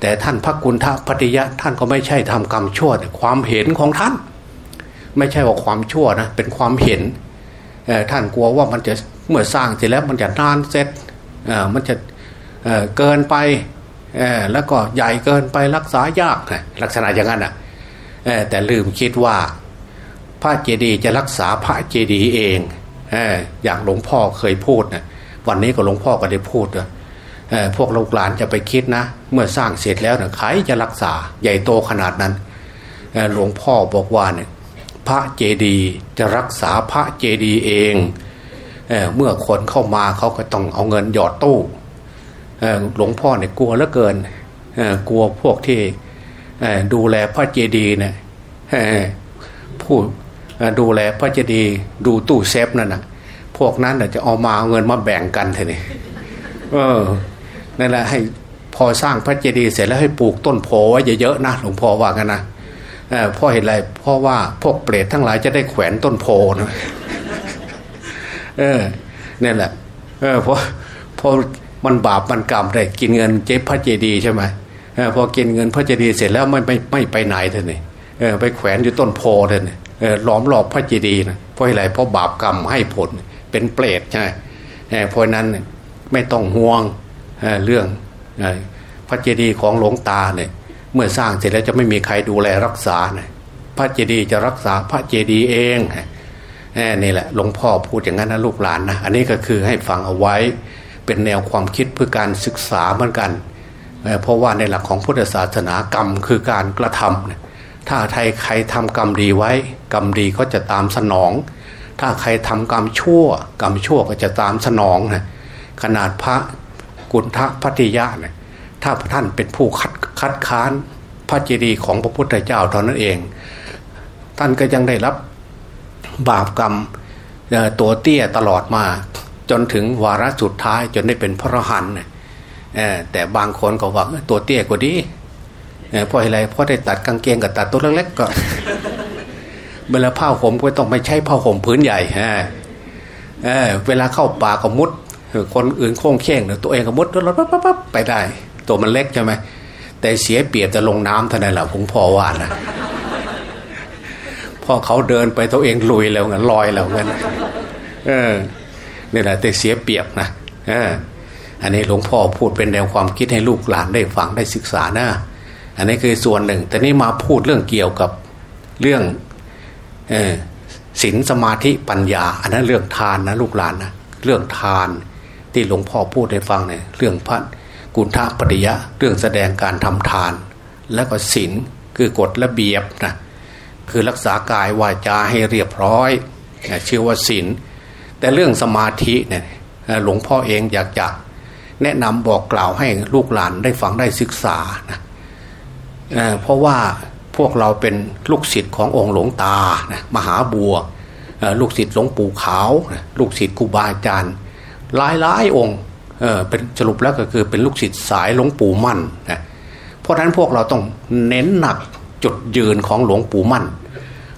แต่ท่านพระกุณฑปฏิยะท่านก็ไม่ใช่ทำกรรมชั่วความเห็นของท่าน ไม่ใช่ว่าความชั่วนะเป็นความเห็นท่านกลัวว่ามันจะเมื่อสร้างเสร็จแล้วมันจะนานเสร็จมันจะเเกินไปแล้วก็ใหญ่เกินไปรักษายากลักษณะอย่างนั้นอะแต่ลืมคิดว่าพระเจดีย์จะรักษาพระเจดีย์เองอย่างหลวงพ่อเคยพูดนะวันนี้ก็หลวงพ่อก็ได้พูดนะ พวกลูกหลานจะไปคิดนะ เมื่อสร้างเสร็จแล้วนะใครจะรักษาใหญ่โตขนาดนั้นหลวงพ่อบอกว่าเนี่ยพระเจดีย์จะรักษาพระเจดีย์เองเอเมื่อคนเข้ามาเขาก็ต้องเอาเงินหยอดตู้หลวงพ่อเนี่ยกลัวเหลือเกินกลัวพวกที่ดูแลพระเจดีย์เนี่ยผู้ดูแลพระเจดีย์ดูตู้เซฟนั่นนะพวกนั้นจะเอามาเอาเงินมาแบ่งกันเถอะนี่เออ นั่นแหละให้พอสร้างพระเจดีย์เสร็จแล้วให้ปลูกต้นโพไว้เยอะๆนะหลวงพ่อว่ากันนะพ่อเห็นอะไรเพราะว่าพวกเปรตทั้งหลายจะได้แขวนต้นโพนะเออเนี่ยแหละเออเพราะพอมันบาปมันกรรมได้กินเงินเจ๊พระเจดีย์ใช่ไหมอพอกินเงินพระเจดีย์เสร็จแล้วไม่ไม่ไม่ไปไหนเท่านี่เออไปแขวนอยู่ต้นโพเท่านี่เออล้อมรอบพระเจดีย์นะเพราะอะไรเพราะบาปกรรมให้ผลเป็นเปรตใช่เพราะนั้นไม่ต้องห่วง เรื่องพระเจดีย์ของหลวงตาเนี่ยเมื่อสร้างเสร็จแล้วจะไม่มีใครดูแลรักษาเนี่ยพระเจดีย์จะรักษาพระเจดีย์เองนี่แหละหลวงพ่อพูดอย่างนั้นนะลูกหลานนะอันนี้ก็คือให้ฟังเอาไว้เป็นแนวความคิดเพื่อการศึกษาเหมือนกันเพราะว่าในหลักของพุทธศาสนากรรมคือการกระทำถ้าใครใครทำกรรมดีไว้ กรรมดีก็จะตามสนอง ถ้าใครทำกรรมชั่ว กรรมชั่วก็จะตามสนองนะขนาดพระ กุณฑะพัติยะเนี่ยถ้าท่านเป็นผู้คัดคัดค้านพระเจดีย์ของพระพุทธเจ้าเท่านั้นเอง ท่านก็ยังได้รับบาปกรรมตัวเตี้ยตลอดมา จนถึงวาระสุดท้ายจนได้เป็นพระหันแต่บางคนก็ว่าตัวเตี้ยกว่าดีเพราะอะไรเพราะได้ตัดกางเกงกับตัดตัวเล็กๆก็เวลาผ้าห่มก็ต้องไม่ใช่ผ้าห่มพื้นใหญ่ฮะเวลาเข้าป่าก็มุด คนอื่นโค้งเข่งตัวเองก็มุดรถปั๊บไปได้ ตัวมันเล็กใช่ไหมแต่เสียเปรียบจะลงน้ำเท่านั้นแหละผมพอว่านะพอเขาเดินไปตัวเองลุยแล้วเงี้ยลอยแล้วเงี้ยเออนี่แหละแต่เสียเปรียบนะเอออันนี้หลวงพ่อพูดเป็นแนวความคิดให้ลูกหลานได้ฟังได้ศึกษานะ อันนี้คือส่วนหนึ่ง แต่นี่มาพูดเรื่องเกี่ยวกับเรื่องศีลสมาธิปัญญา อันนั้นเรื่องทานนะลูกหลานนะเรื่องทาน ที่หลวงพ่อพูดให้ฟังเนี่ยเรื่องพระกุณฑปฏิยะเรื่องแสดงการทำทาน แล้วก็ศีลคือกฎระเบียบนะคือรักษากายวาจาให้เรียบร้อยชื่อว่าศีลแต่เรื่องสมาธิเนี่ยหลวงพ่อเองอยากจะแนะนำบอกกล่าวให้ลูกหลานได้ฟังได้ศึกษานะเเพราะว่าพวกเราเป็นลูกศิษย์ขององค์หลวงตานะมหาบัวลูกศิษย์หลวงปู่ขาว ลูกศิษย์ครูบาอาจารย์ หลายหลายองค์เออเป็นสรุปแล้วก็คือเป็นลูกศิษย์สายหลวงปู่มั่นนะเพราะฉะนั้นพวกเราต้องเน้นหนักจุดยืนของหลวงปู่มั่น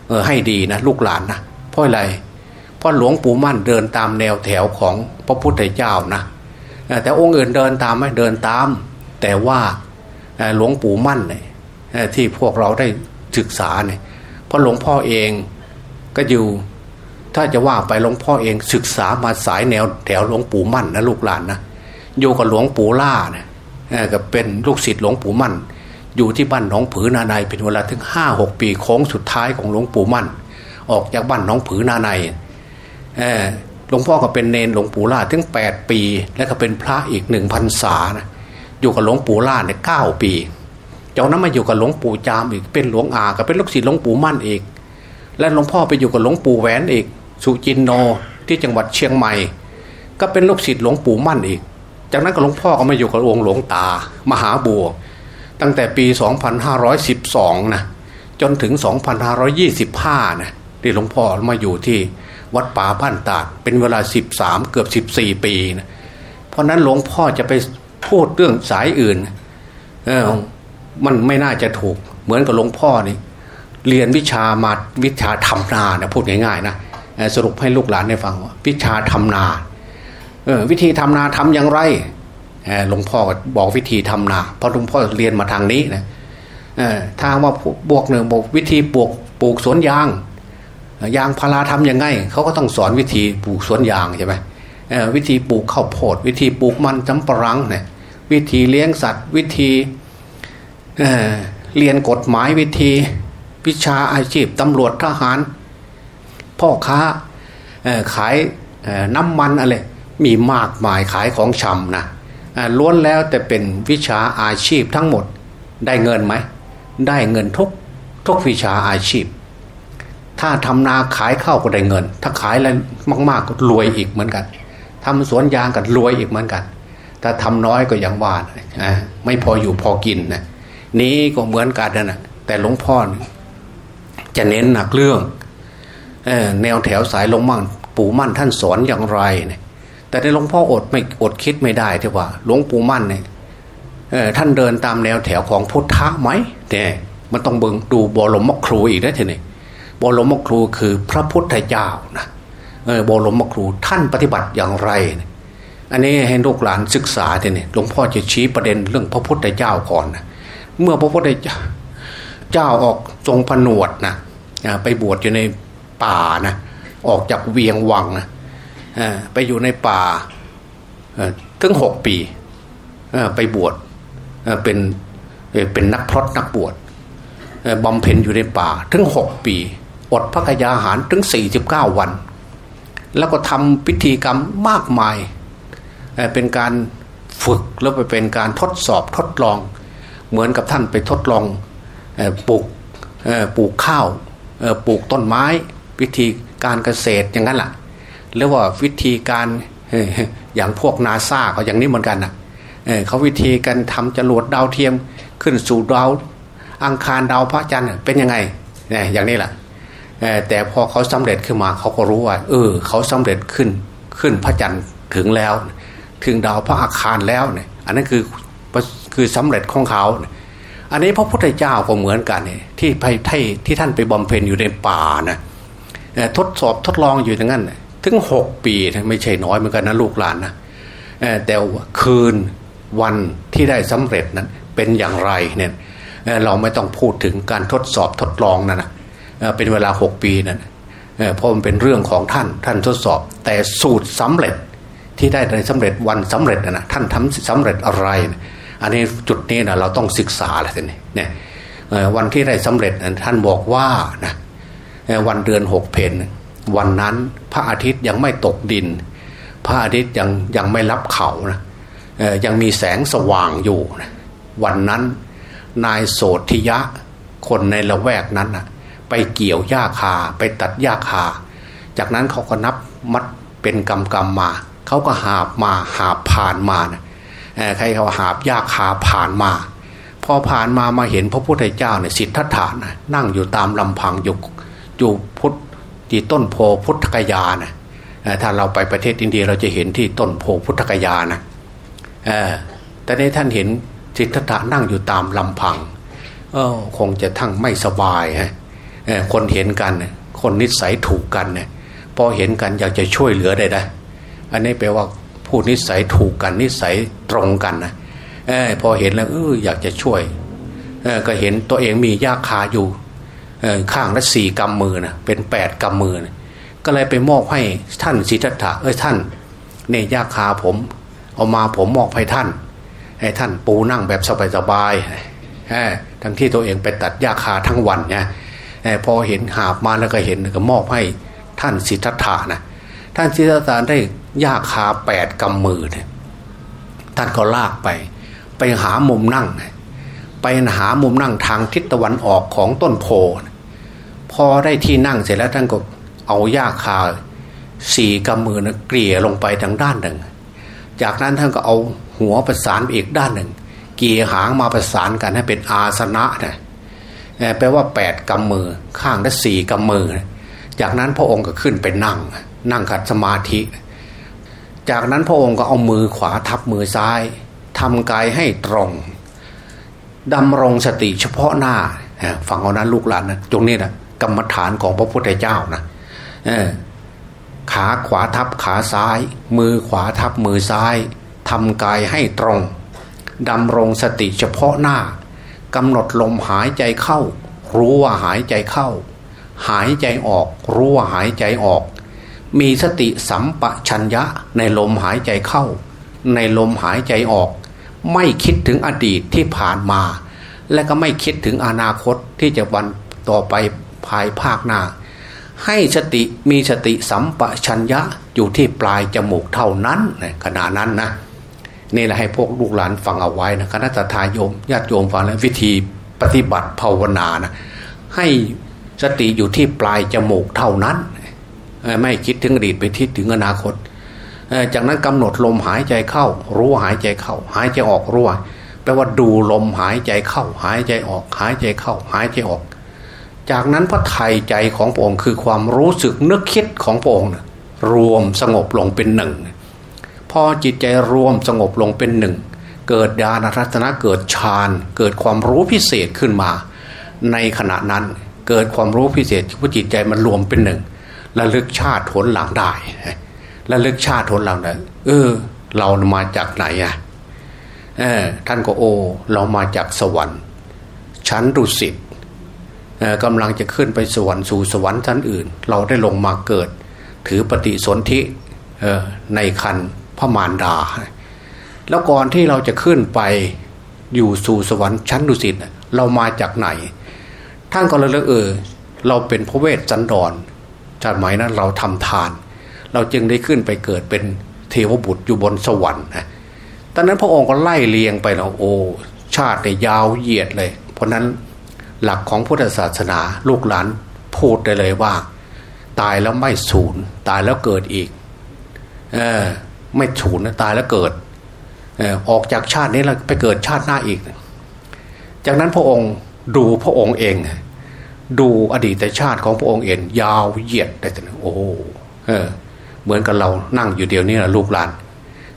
เออให้ดีนะลูกหลานนะเพราะอะไรเพราะหลวงปู่มั่นเดินตามแนวแถวของพระพุทธเจ้านะแต่องค์อื่นเดินตามไหมเดินตาม แต่ว่าหลวงปู่มั่นเนี่ยที่พวกเราได้ศึกษาเนี่ยเพราะหลวงพ่อเองก็อยู่ ถ้าจะว่าไปหลวงพ่อเองศึกษามาสายแนวแถวหลวงปู่มั่นนะลูกหลานนะอยู่กับหลวงปู่ล่านะกับเป็นลูกศิษย์หลวงปู่มั่น อยู่ที่บ้านหนองผือนาในเป็นเวลาถึงห้าหกปีโค้งสุดท้ายของหลวงปู่มั่น ออกจากบ้านหนองผือนาในหลวงพ่อก็เป็นเนนหลวงปู่ล่าถึงแปดปี แล้วก็เป็นพระอีกหนึ่งพันษานะอยู่กับหลวงปู่ล่าเนี่ยเก้าปีจากนั้นมาอยู่กับหลวงปู่จามอีกเป็นหลวงอาก็เป็นลูกศิษย์หลวงปู่มั่นอีก และหลวงพ่อไปอยู่กับหลวงปู่แหวนอีก สุจินโนที่จังหวัดเชียงใหม่ ก็เป็นลูกศิษย์หลวงปู่มั่นอีก จากนั้นก็หลวงพ่อก็มาอยู่กับองค์หลวงตา มหาบัว ตั้งแต่ปี 2512 นะจนถึง 2525 นะที่หลวงพ่อมาอยู่ที่วัดป่าบ้านตาดเป็นเวลา 13 เกือบ 14 ปีนะเพราะนั้นหลวงพ่อจะไปพูดเรื่องสายอื่นเออมันไม่น่าจะถูกเหมือนกับหลวงพ่อนี่เรียนวิชามาวิชาทำนานะพูดง่ายๆนะ สรุปให้ลูกหลานได้ฟังว่าวิชาทำนาวิธีทำนาทำอย่างไรหลวงพ่อบอกวิธีทำนา เพราะหลวงพ่อเรียนมาทางนี้นะทางว่าบวกหนึ่งบอกวิธีปลูกปลูกสวนยาง ยางพาราทำยังไงเขาก็ต้องสอนวิธีปลูกสวนยางใช่ไหมวิธีปลูกข้าวโพด วิธีปลูกมันจำปรังเนี่ยวิธีเลี้ยงสัตว์ วิธีเเรียนกฎหมายวิธี วิชาอาชีพตำรวจทหาร พ่อค้าขายน้ำมันอะไรมีมากมายขายของชำนะล้วนแล้วแต่เป็นวิชาอาชีพทั้งหมดได้เงินไหม ได้เงินทุกทุกวิชาอาชีพ ถ้าทำนาขายข้าวก็ได้เงิน ถ้าขายอะไรมากๆก็รวยอีกเหมือนกันทำสวนยางก็รวยอีกเหมือนกัน ถ้าทำน้อยก็ยังว่าไม่พออยู่พอกินนะนี้ก็เหมือนกันนะแต่หลวงพ่อจะเน้นหนักเรื่อง แนวแถวสายลงมั่งปู่มั่นท่านสอนอย่างไรเนี่ยแต่ในหลวงพ่ออดไม่อดคิดไม่ได้ที่ว่าหลวงปู่มั่นเนี่ยท่านเดินตามแนวแถวของพุทธะไหมเนี่ยมันต้องเบิงดูบรมครูอีกนะทีนี้บรมครูคือพระพุทธเจ้านะบรมครูท่านปฏิบัติอย่างไร อันนี้ให้ลูกหลานศึกษาทีนี้หลวงพ่อจะชี้ประเด็นเรื่องพระพุทธเจ้าก่อนนะเมื่อพระพุทธเจ้าออกทรงผนวดนะไปบวชอยู่ใน ป่านะออกจากเวียงวังนะไปอยู่ในป่าถึงหกปีไปบวชเป็นเป็นนักพรตนักบวชบำเพ็ญอยู่ในป่า ถึงหกปี อดพระกยาหารถึงสี่สิบเก้าวัน แล้วก็ทำพิธีกรรมมากมาย เป็นการฝึกแล้วไปเป็นการทดสอบทดลอง เหมือนกับท่านไปทดลองปลูกปลูกข้าวปลูกต้นไม้ วิธีการเกษตรอย่างนั้นแหละหรือว่าวิธีการอย่างพวกนาซาเขาอย่างนี้เหมือนกันนะเขาวิธีการทำจรวดดาวเทียมขึ้นสู่ดาวอังคารดาวพระจันทร์เป็นยังไงนี่อย่างนี้แหละแต่พอเขาสำเร็จขึ้นมาเขาก็รู้ว่า เออ เขาสำเร็จขึ้นขึ้นพระจันทร์ถึงแล้ว ถึงดาวพระอาคารแล้วเนี่ย อันนั้นคือคือสำเร็จของเขา อันนี้พระพุทธเจ้าก็เหมือนกันที่ไปที่ที่ท่านไปบำเพ็ญอยู่ในป่านะ ทดสอบทดลองอยู่อย่างนั้นถึงหกปีไม่ใช่น้อยเหมือนกันนะลูกหลานนะแต่คืนวันที่ได้สำเร็จนั้นเป็นอย่างไรเนี่ยเราไม่ต้องพูดถึงการทดสอบทดลองนั่นนะเป็นเวลาหกปีนั่นเพราะมันเป็นเรื่องของท่านท่านทดสอบ แต่สูตรสำเร็จที่ได้ในสำเร็จวันสำเร็จนะท่านทำสำเร็จอะไรนะอันนี้จุดนี้นะเราต้องศึกษาและทีนี้เนี่ยวันที่ได้สำเร็จท่านบอกว่านะ วันเดือนหกเพนวันนั้นพระอาทิตย์ยังไม่ตกดิน พระอาทิตย์ยังยังไม่รับเขานะยังมีแสงสว่างอยู่นะวันนั้นนายโสธิยะคนในละแวกนั้นนะไปเกี่ยวหญ้าคาไปตัดหญ้าคา จากนั้นเขาก็นับมัดเป็นกำกำมา เขาก็หาบมาหาบผ่านมานะใครเขาหาบหญ้าคาผ่านมาพอผ่านมามาเห็นพระพุทธเจ้าเนี่ยสิทธัตถานะนั่งอยู่ตามลำพังอยู่ อยู่พุทธที่ต้นโพพุทธกยานะถ้าเราไปประเทศอินเดียเราจะเห็นที่ต้นโพพุทธกยานะแต่ในท่านเห็นสิทธัตถะนั่งอยู่ตามลำพังออคงจะทั้งไม่สบายฮะคนเห็นกันคนนิสัยถูกกันเนี่ยพอเห็นกันอยากจะช่วยเหลือได้ไดอันนี้แปลว่าผู้นิสัยถูกกันนิสัยตรงกันนะอพอเห็นแล้วเอออยากจะช่วยอก็เห็นตัวเองมียาคาอยู่ ข้างละสี่กำมือนะเป็นแปดกำมือนะก็เลยไปมอบให้ท่านสิทธัตถะเอ้ยท่านเนี่ยยาคาผม เอามาผมมอบให้ท่านให้ท่านปูนั่งแบบสบายๆทั้งที่ตัวเองไปตัดยาคาทั้งวันเนี่ยพอเห็นหาบมาแล้วก็เห็นก็มอบให้ท่านสิทธัตถะนะท่านสิทธัตถะได้ยาคาแปดกำมือเนี่ยท่านก็ลากไป ไปหามุมนั่ง ไปหามุมนั่งทางทิศตะวันออกของต้นโพพ อได้ที่นั่งเสร็จแล้วท่านก็เอาหญ้าคาสี่กำมือนะเกลี่ยลงไปทางด้านหนึ่ง จากนั้นท่านก็เอาหัวประสานอีกด้านหนึ่ง เกี่ยหางมาประสานกันให้เป็นอาสนะนะแปลว่าแปดกำมือข้างละสี่กำมือ จากนั้นพระองค์ก็ขึ้นไปนั่ง นั่งขัดสมาธิ จากนั้นพระองค์ก็เอามือขวาทับมือซ้ายทำกายให้ตรงดำรงสติเฉพาะหน้าฝั่งเอานั้นลูกหลานนะตรงนี้นะ กรรมฐานของพระพุทธเจ้านะขาขวาทับขาซ้าย มือขวาทับมือซ้ายทำกายให้ตรงดำรงสติเฉพาะหน้ากำหนดลมหายใจเข้า รู้ว่าหายใจเข้า หายใจออก รู้ว่าหายใจออก มีสติสัมปชัญญะในลมหายใจเข้า ในลมหายใจออก ไม่คิดถึงอดีตที่ผ่านมา และก็ไม่คิดถึงอนาคตที่จะวันต่อไป ภายภาคหน้า ให้สติมีสติสัมปชัญญะอยู่ที่ปลายจมูกเท่านั้นขณะนั้นนะนี่แหละให้พวกลูกหลานฟังเอาไว้นะคณะทาโยมญาติโยมฟังแล้ววิธีปฏิบัติภาวนานะให้สติอยู่ที่ปลายจมูกเท่านั้น ไม่คิดถึงอดีตไปคิดถึงอนาคต จากนั้นกำหนดลมหายใจเข้า รู้หายใจเข้า หายใจออกรู้แปลว่าดูลมหายใจเข้า หายใจออก หายใจเข้า หายใจออก จากนั้นพระไทยใจของพระองค์คือความรู้สึกนึกคิดของพระองค์รวมสงบลงเป็นหนึ่ง พอจิตใจรวมสงบลงเป็นหนึ่ง เกิดญาณรัตนะเกิดฌานเกิดความรู้พิเศษขึ้นมา ในขณะนั้นเกิดความรู้พิเศษที่จิตใจมันรวมเป็นหนึ่งระลึกชาติผลหลังได้ระลึกชาติผลหลังได้เออ เรามาจากไหนอะเออท่านก็โอ เรามาจากสวรรค์ชั้นดุสิต กำลังจะขึ้นไปสวรรค์สู่สวรรค์ชั้นอื่น เราได้ลงมาเกิด ถือปฏิสนธิในคันพระมารดา แล้วก่อนที่เราจะขึ้นไปอยู่สู่สวรรค์ชั้นดุสิตเรามาจากไหน ท่านก็เลยเลอเออเราเป็นพระเวสสันดรจากไหมนั้นเราทำทาน เราจึงได้ขึ้นไปเกิดเป็นเทวบุตรอยู่บนสวรรค์นะตอนนั้นพระองค์ก็ไล่เลียงไปแล้วโอ้ชาติเนี่ยยาวเหยียดเลย เพราะนั้น หลักของพุทธศาสนาลูกหลานพูดได้เลยว่า ตายแล้วไม่สูญตายแล้วเกิดอีกเออไม่ฉูญนะตายแล้วเกิดออกจากชาตินี้แล้วไปเกิดชาติหน้าอีก จากนั้นพระองค์ดูพระองค์เอง ดูอดีตชาติของพระองค์เองยาวเหยียดแต่โอ้เออเหมือนกับเรานั่งอยู่เดียวนี้ละลูกหลาน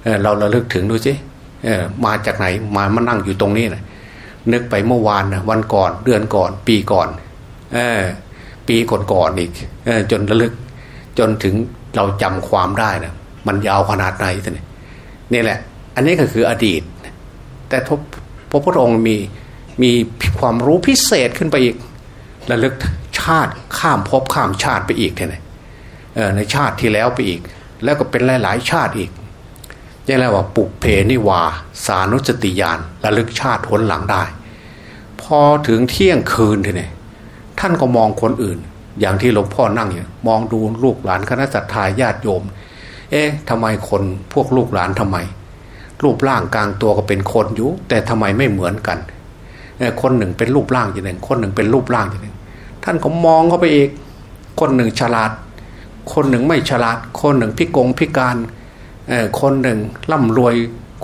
เเราระลึกถึงดูสิมาจากไหนมามานั่งอยู่ตรงนี้นะ นึกไปเมื่อวานนะวันก่อนเดือนก่อน ปีก่อนอปีก่อนก่อนอีกจนระลึก จนถึงเราจำความได้นะมันยาวขนาดไหนท่านนี่แหละ อันนี้ก็คืออดีต แต่พระพระพุทธองค์มีมีความรู้พิเศษขึ้นไปอีกระลึกชาติข้ามภพข้ามชาติไปอีกท่านในชาติที่แล้วไปอีก แล้วก็เป็นหลาย ๆ ชาติอีก ยังไงว่าปุกเพนิวา สานุสติยานระลึกชาติทนหลังได้ พอถึงเที่ยงคืนทีนี่ท่านก็มองคนอื่น อย่างที่หลวงพ่อนั่งอยู่มองดูลูกหลานคณะสัตยาญาติโยม เอ๊ะทำไมคนพวกลูกหลานทำไม รูปร่างกลางตัวก็เป็นคนอยู่ แต่ทำไมไม่เหมือนกันคนหนึ่งเป็นรูปร่างอย่างหนึ่ง คนหนึ่งเป็นรูปร่างอย่างหนึ่ง ท่านก็มองเข้าไปอีก คนหนึ่งฉลาด คนหนึ่งไม่ฉลาด คนหนึ่งพิกงพิการ คนหนึ่งร่ำรวย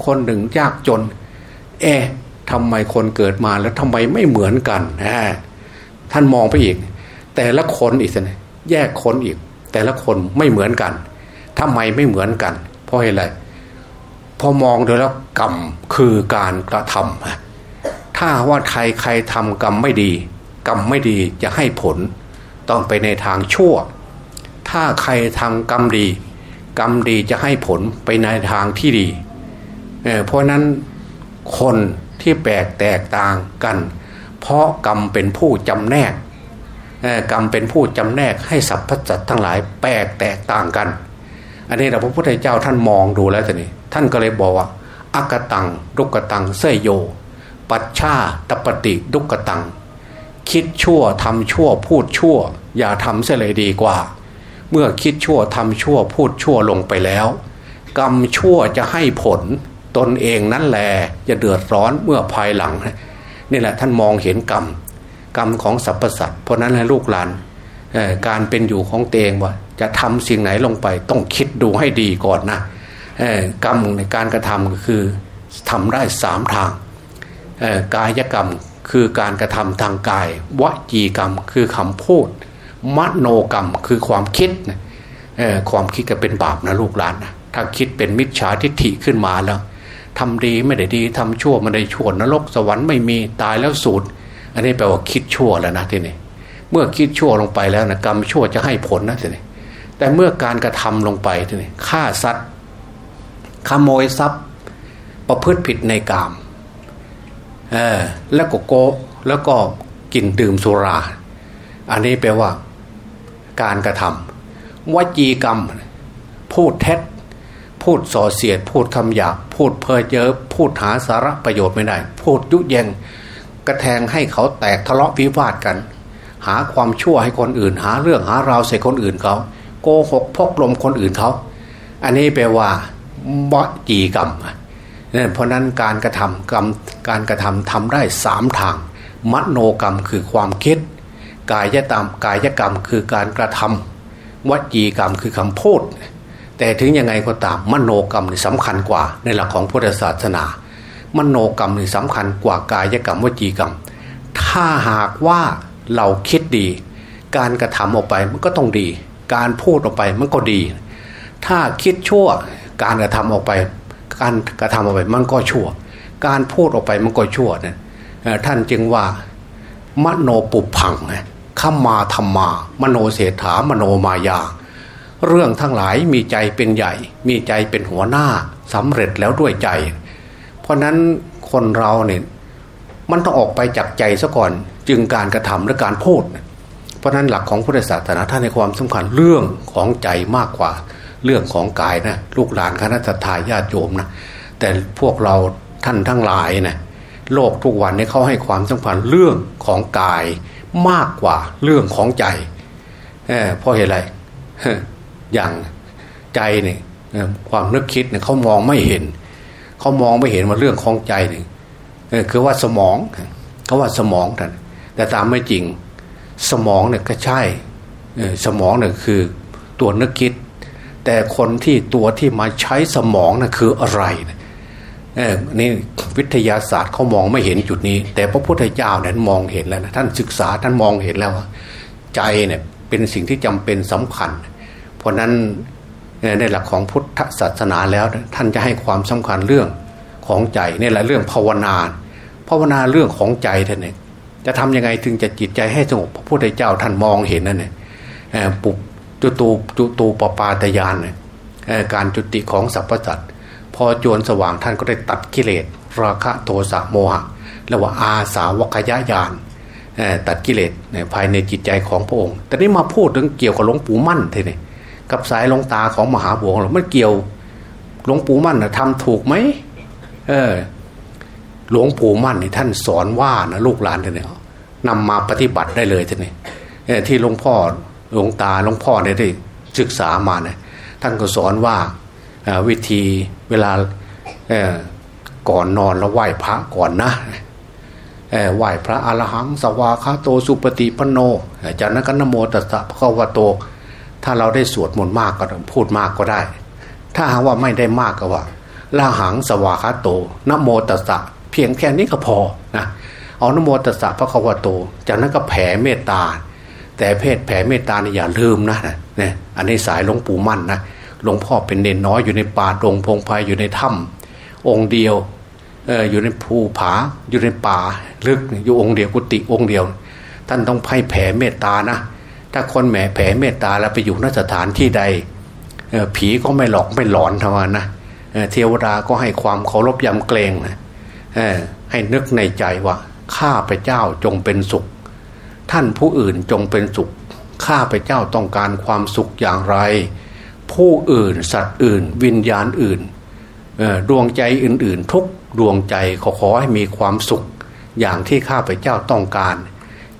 คนหนึ่งยากจน เอ๊ะทำไมคนเกิดมาแล้วทำไมไม่เหมือนกันท่านมองไปอีก แต่ละคนอีกสิแยกคนอีก แต่ละคนไม่เหมือนกันทำไมไม่เหมือนกัน เพราะอะไรพอมองดูแล้วกรรมคือการกระทำถ้าว่าใครใครทำกรรมไม่ดี กรรมไม่ดีจะให้ผล ต้องไปในทางชั่ว ถ้าใครทำกรรมดี กรรมดีจะให้ผลไปในทางที่ดีเเพราะนั้นคนที่แปลกแตกต่างกัน เพราะกรรมเป็นผู้จำแนกกรรมเป็นผู้จำแนกให้สรรพสัตว์ทั้งหลายแปลกแตกต่างกัน อันนี้เราพระพุทธเจ้าท่านมองดูแล้วทีนี้ท่านก็เลยบอกว่าอากตังดุกตังเสยโย ปัชชาตปฏิดุกตัง คิดชั่วทำชั่วพูดชั่ว อย่าทำเสียเลยดีกว่า เมื่อคิดชั่วทำชั่วพูดชั่วลงไปแล้ว กรรมชั่วจะให้ผลตนเองนั่นแหละจะเดือดร้อนเมื่อภายหลังนี่แหละท่านมองเห็นกรรม กรรมของสรรพสัตว์เพราะนั้นให้ลูกหลานการเป็นอยู่ของเตงว่า จะทำสิ่งไหนลงไป ต้องคิดดูให้ดีก่อนนะกรรมในการกระทำก็คือทำได้สามทางกายกรรมคือการกระทำทางกายวจีกรรมคือคำพูด มโนกรรมคือความคิดความคิดก็เป็นบาปนะลูกหลานนะถ้าคิดเป็นมิจฉาทิฏฐิขึ้นมาแล้วทำดีไม่ได้ดีทำชั่วไม่ได้ชั่วนรกสวรรค์ไม่มีตายแล้วสูญอันนี้แปลว่าคิดชั่วแล้วนะทีนี้เมื่อคิดชั่วลงไปแล้วนะกรรมชั่วจะให้ผลนะทีนี้แต่เมื่อการกระทำลงไปทีนี้ฆ่าสัตว์ขโมยทรัพย์ ประพฤติผิดในกามเออแล้วก็โกแล้วก็กินดื่มสุรา อันนี้แปลว่า การกระทำวจีกรรม พูดเท็จ พูดส่อเสียด พูดคำหยาบพูดเพ้อเจ้อพูดหาสาระประโยชน์ไม่ได้ พูดยุยงกระแทงให้เขาแตกทะเลาะวิวาทกัน หาความชั่วให้คนอื่น หาเรื่องหาราวใส่คนอื่นเขา โกหกพกลมคนอื่นเขา อันนี้แปลว่าบจีกรรมเนี่ยเพราะนั้นการกระทำกรรมการกระทำทำได้สามทาง มโนกรรมคือความคิด กายตามกายกรรมคือการกระทำวจีกรรมคือคำพูด แต่ถึงยังไงก็ตามมโนกรรมนี่สำคัญกว่า ในหลักของพุทธศาสนา มโนกรรมนี่สำคัญกว่ากายกรรมวจีกรรม ถ้าหากว่าเราคิดดี การกระทำออกไปมันก็ต้องดี การพูดออกไปมันก็ดี ถ้าคิดชั่วการกระทำออกไป การกระทำออกไปมันก็ชั่ว การพูดออกไปมันก็ชั่วเนี่ยท่านจึงว่ามโนปุพัง ขมาธรรมา มโนเศรษฐามโนมายา เรื่องทั้งหลายมีใจเป็นใหญ่ มีใจเป็นหัวหน้าสำเร็จแล้วด้วยใจ เพราะนั้นคนเราเนี่ยมันต้องออกไปจากใจซะก่อนจึงการกระทำและการพูด เพราะนั้นหลักของพุทธศาสนาท่านในความสำคัญเรื่องของใจมากกว่า เรื่องของกายนะลูกหลานคณะทาญาติโยมนะแต่พวกเราท่านทั้งหลายนะโลกทุกวันนี้เขาให้ความสำคัญเรื่องของกาย มากกว่าเรื่องของใจเเพราะเหตุไรอย่างใจเนี่ยความนึกคิดเนี่ยเขามองไม่เห็น เขามองไม่เห็นว่าเรื่องของใจเนี่ยคือว่าสมองเขาว่าสมองท่านแต่ตามไม่จริงสมองเนี่ยก็ใช่สมองเนี่ยคือตัวนึกคิด แต่คนที่ตัวที่มาใช้สมองนะ่ะคืออะไรนะ นี่วิทยาศาสตร์เขามองไม่เห็นจุดนี้ แต่พระพุทธเจ้าเนั้นมองเห็นแล้วนะท่านศึกษาท่านมองเห็นแล้วใจเนี่ยเป็นสิ่งที่จำเป็นสำคัญ เพราะนั้นในหลักของพุทธศาสนาแล้ว ท่านจะให้ความสำคัญเรื่องของใจนี่แหละเรื่องภาวนาภาวนาเรื่องของใจท่านเนี่ยจะทำยังไงถึงจะจิตใจให้สงบพระพุทธเจ้าท่านมองเห็นนั่นเนี่ยปุจุตูจุตูปปาตยานเนี่ยการจุติของสรรพสัตว์ อจวนสว่างท่านก็ได้ตัดกิเลสราคะโทสะโมหะแล้วว่าอาสาวกยญาณตัดกิเลสภายในจิตใจของพระองค์ แต่นี้มาพูดถึงเกี่ยวกับหลวงปู่มั่นทีนี่กับสายลงตาของมหาบัวเราไม่เกี่ยวหลวงปู่มั่นนะทำถูกไหมเออหลวงปู่มั่นนี่ท่านสอนว่านะลูกหลานทีนี่นำมาปฏิบัติได้เลยทีนี่ที่หลวงพ่อหลวงตาหลวงพ่อเนี่ยได้ศึกษามาเนี่ยท่านก็สอนว่า วิธีเวลาก่อนนอนแล้วไหว้พระก่อนนะไหว้พระอรหังสวาคาโตสุปฏิปโน จากนั้นก็นโมตัสสะพระวโต ถ้าเราได้สวดมนต์มากก็พูดมากก็ได้ ถ้าหากว่าไม่ได้มากก็ว่าลาหังสวาคาโตนโมตัสสะเพียงแค่นี้ก็พอนะเอานโมตัสสะพระวโต จากนั้นก็แผ่เมตตา แต่เพศแผ่เมตตาเนี่ยอย่าลืมนะเนี่ยอันนี้สายหลวงปู่มั่นนะ หลวงพ่อเป็นเด่นน้อยอยู่ในป่าดงพงไพ่อยู่ในถ้ำองค์เดียวออยู่ในภูผาอยู่ในป่าลึกอยู่องค์เดียวกุฏิองค์เดียว ท่านต้องไพ่แผ่เมตตานะ ถ้าคนแหมแผ่เมตตาแล้วไปอยู่นสถานที่ใดผีก็ไม่หลอกไม่หลอนทว่านะเทวดาก็ให้ความเคารพยำเกรงนะให้นึกในใจว่าข้าพระเจ้าจงเป็นสุข ท่านผู้อื่นจงเป็นสุข ข้าพเจ้าต้องการความสุขอย่างไร ผู้อื่น สัตว์อื่น วิญญาณอื่นดวงใจอื่น ๆ ทุกดวงใจขอขอให้มีความสุข อย่างที่ข้าพเจ้าต้องการ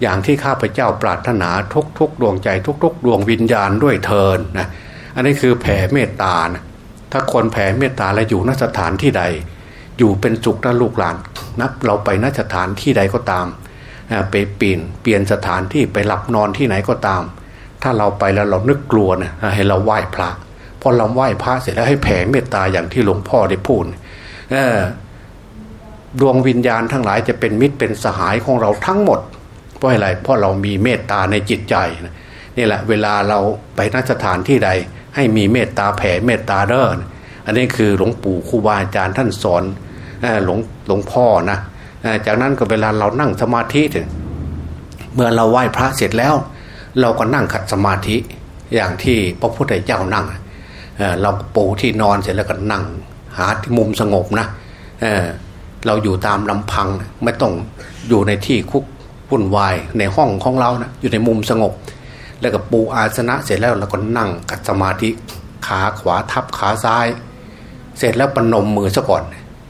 อย่างที่ข้าพเจ้าปรารถนาทุกๆดวงใจทุกๆดวงวิญญาณด้วยเทินนะอันนี้คือแผ่เมตตานะถ้าคนแผ่เมตตาและอยู่นสถานที่ใด อยู่เป็นสุขนะลูกหลานนับเราไปนสถานที่ใดก็ตามไปปีนเปลี่ยนสถานที่ไปหลับนอนที่ไหนก็ตาม ถ้าเราไปแล้วเรานึกกลัวนะให้เราไหว้พระพอเราไหว้พระเสร็จแล้วให้แผ่เมตตาอย่างที่หลวงพ่อได้พูดดวงวิญญาณทั้งหลายจะเป็นมิตรเป็นสหายของเราทั้งหมด เพราะอะไรเพราะเรามีเมตตาในจิตใจนี่แหละ เวลาเราไปนัสถานที่ใด ให้มีเมตตาแผ่เมตตาเด้ออันนี้คือหลวงปู่ครูบาอาจารย์ท่านสอนหลวงหลวงพ่อนะจากนั้นก็เวลาเรานั่งสมาธิถึงเมื่อเราไหว้พระเสร็จแล้ว เราก็นั่งขัดสมาธิอย่างที่พระพุทธเจ้านั่งเราปูที่นอนเสร็จแล้วก็นั่ง หาที่มุมสงบนะเเราอยู่ตามลำพังไม่ต้องอยู่ในที่คุกวุ่นวายในห้องของเรานะอยู่ในมุมสงบ แล้วก็ปูอาสนะเสร็จแล้วเราก็นั่งกัดสมาธิขาขวาทับขาซ้าย เสร็จแล้วปนมมือซะก่อน